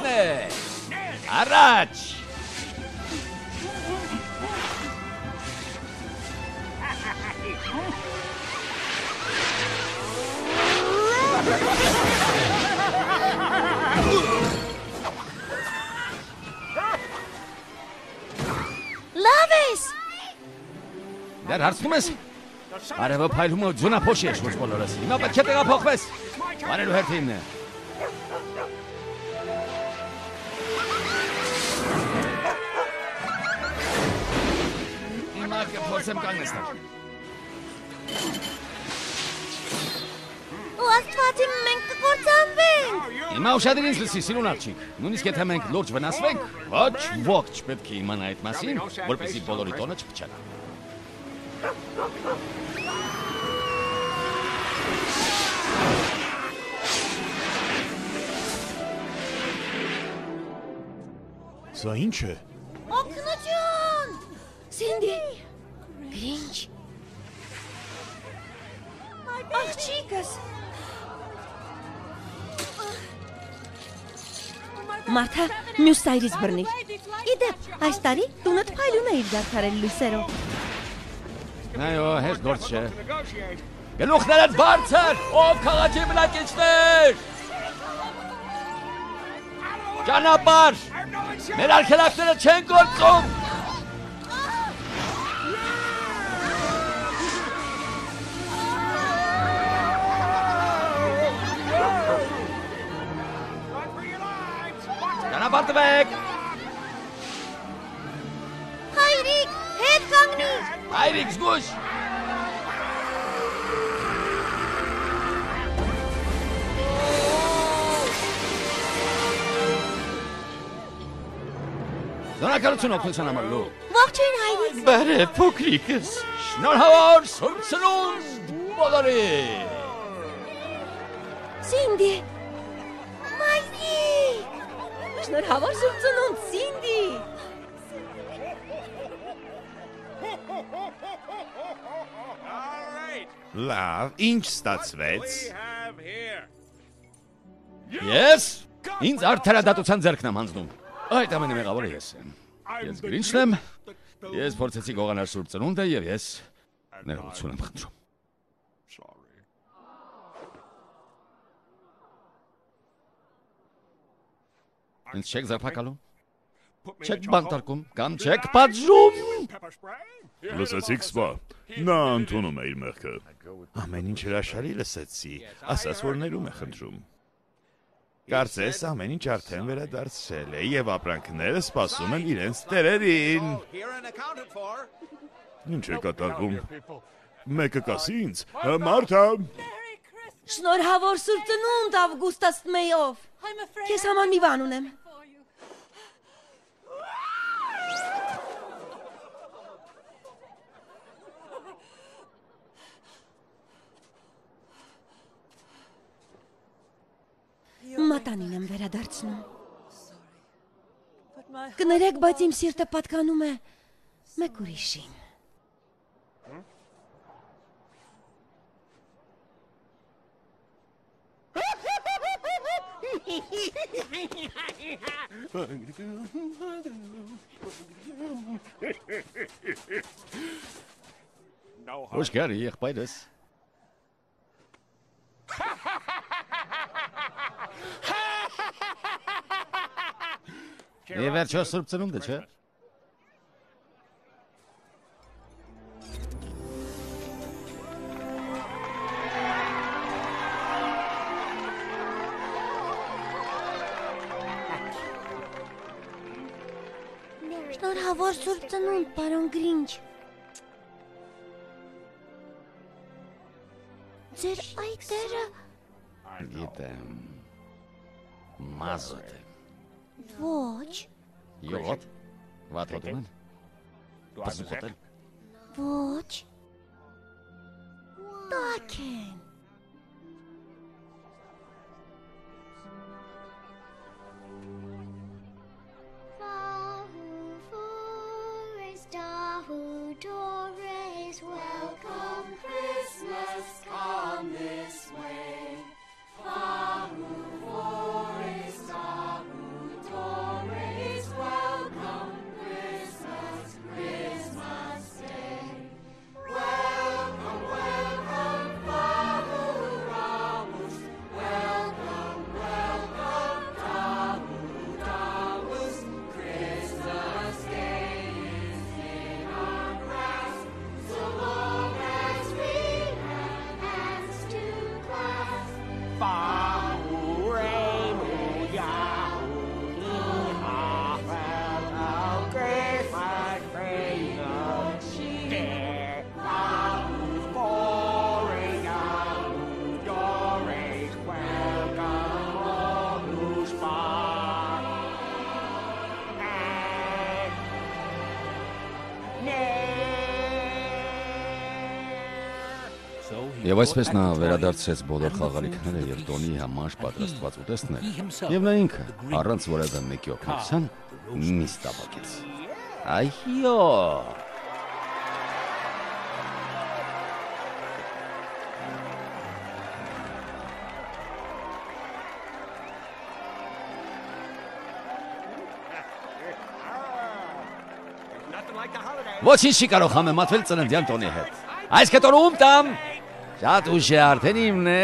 ժամանակն է։ Առաջ։ Լավ ես։ Դեռ հարցնում ես։ Արևը փայլում է ձունափոշի է շուրջ բոլորս։ Հիմա պետք է տեղափոխվես։ Բարելու հերթին։ Հիմա կփորձեմ կանգնեցնել։ Ու աստվածի մենք կկործանվենք։ Հիմա ուշադրին ինձ լսի, սիրուն աղջիկ։ Նույնիսկ եթե մենք լուրջ վնասվենք, ոչ ոք չպետք է իմանա այդ մասին, որպեսզի բոլորի տոնը չփչանա։ Սա ի՞նչ է։ Օգնություն։ Սինդի։ Գրինչ։ Աղջիկս։ Մարթա, մյուս սայրից բռնիր։ Իդեպ, այս տարի տունդ փայլում է իր դարձարել լույսերով։ Այո, հեշտ գործ չէ։ Գլուխներդ բարձր, ով քաղաքի բնակիչներ։ Ճանապարհ։ Մեր արքելակները չեն գործում։ Ճանապարհվեք։ Հայրիկ, հետ կանգնիր։ Հայրիկ զգուշ։ Զորակալություն օգնության համար լու։ Ողջույն հայրիկ։ Բարև փոքրիկս։ Շնորհավոր Սուրբ Սնունդ բոլորի։ Սինդի։ Շնորհավոր Սուրբ Ծնունդ, Սինդի։ Լավ, ինչ ստացվեց։ Ես ինձ արդարադատության ձեռքն եմ հանձնում։ Այդ ամենի մեղավորը ես եմ։ Ես գրինչն եմ։ Ես փորձեցի գողանալ Սուրբ Ծնունդը եւ ես ներողություն եմ խնդրում։ Ինձ չեք զարփակալում։ Չեք բանտարկում կամ չեք պատժում։ Լսեցիք սպա։ Նա ընդունում է իր մեղքը։ Ամեն ինչ հրաշալի լսեցի, ասաց որ ներում է խնդրում։ Կարծես ամեն ինչ արդեն վերադարձել է եւ ապրանքները սպասում են իրենց տերերին։ Ինչ է կատարվում։ Մեկը կասի ինձ. Մարթա, Շնորհավոր Սուրբ Ծնունդ Ավգուստաս Մեյով։ մի բան ունեմ։ Մատանին եմ վերադարձնում։ Կներեք, բայց իմ սիրտը պատկանում է մեկ ուրիշին։ Ոչ գարի եղբայրս։ (laughs) Եվ վերջո Սուրբ Ծնունդը, չէ՞։ Շնորհավոր Սուրբ Ծնունդ, պարոն Գրինչ։ Ձեր այտերը Գիտեմ։ Մազոտ է։ ոչ, Յողոտ։ Վատ հոտում են։ Եվ այսպես նա վերադարձեց բոլոր խաղալիքները եւ տոնի համար պատրաստված ուտեստներ։ Եվ նա ինքը առանց որևէ մեկի օգնության նիստ ապակեց։ Այո։ Ոչինչ չի կարող համեմատվել ծննդյան տոնի հետ։ Այս կտորը ում տամ։ Շատ ուշ է արդեն իմն է։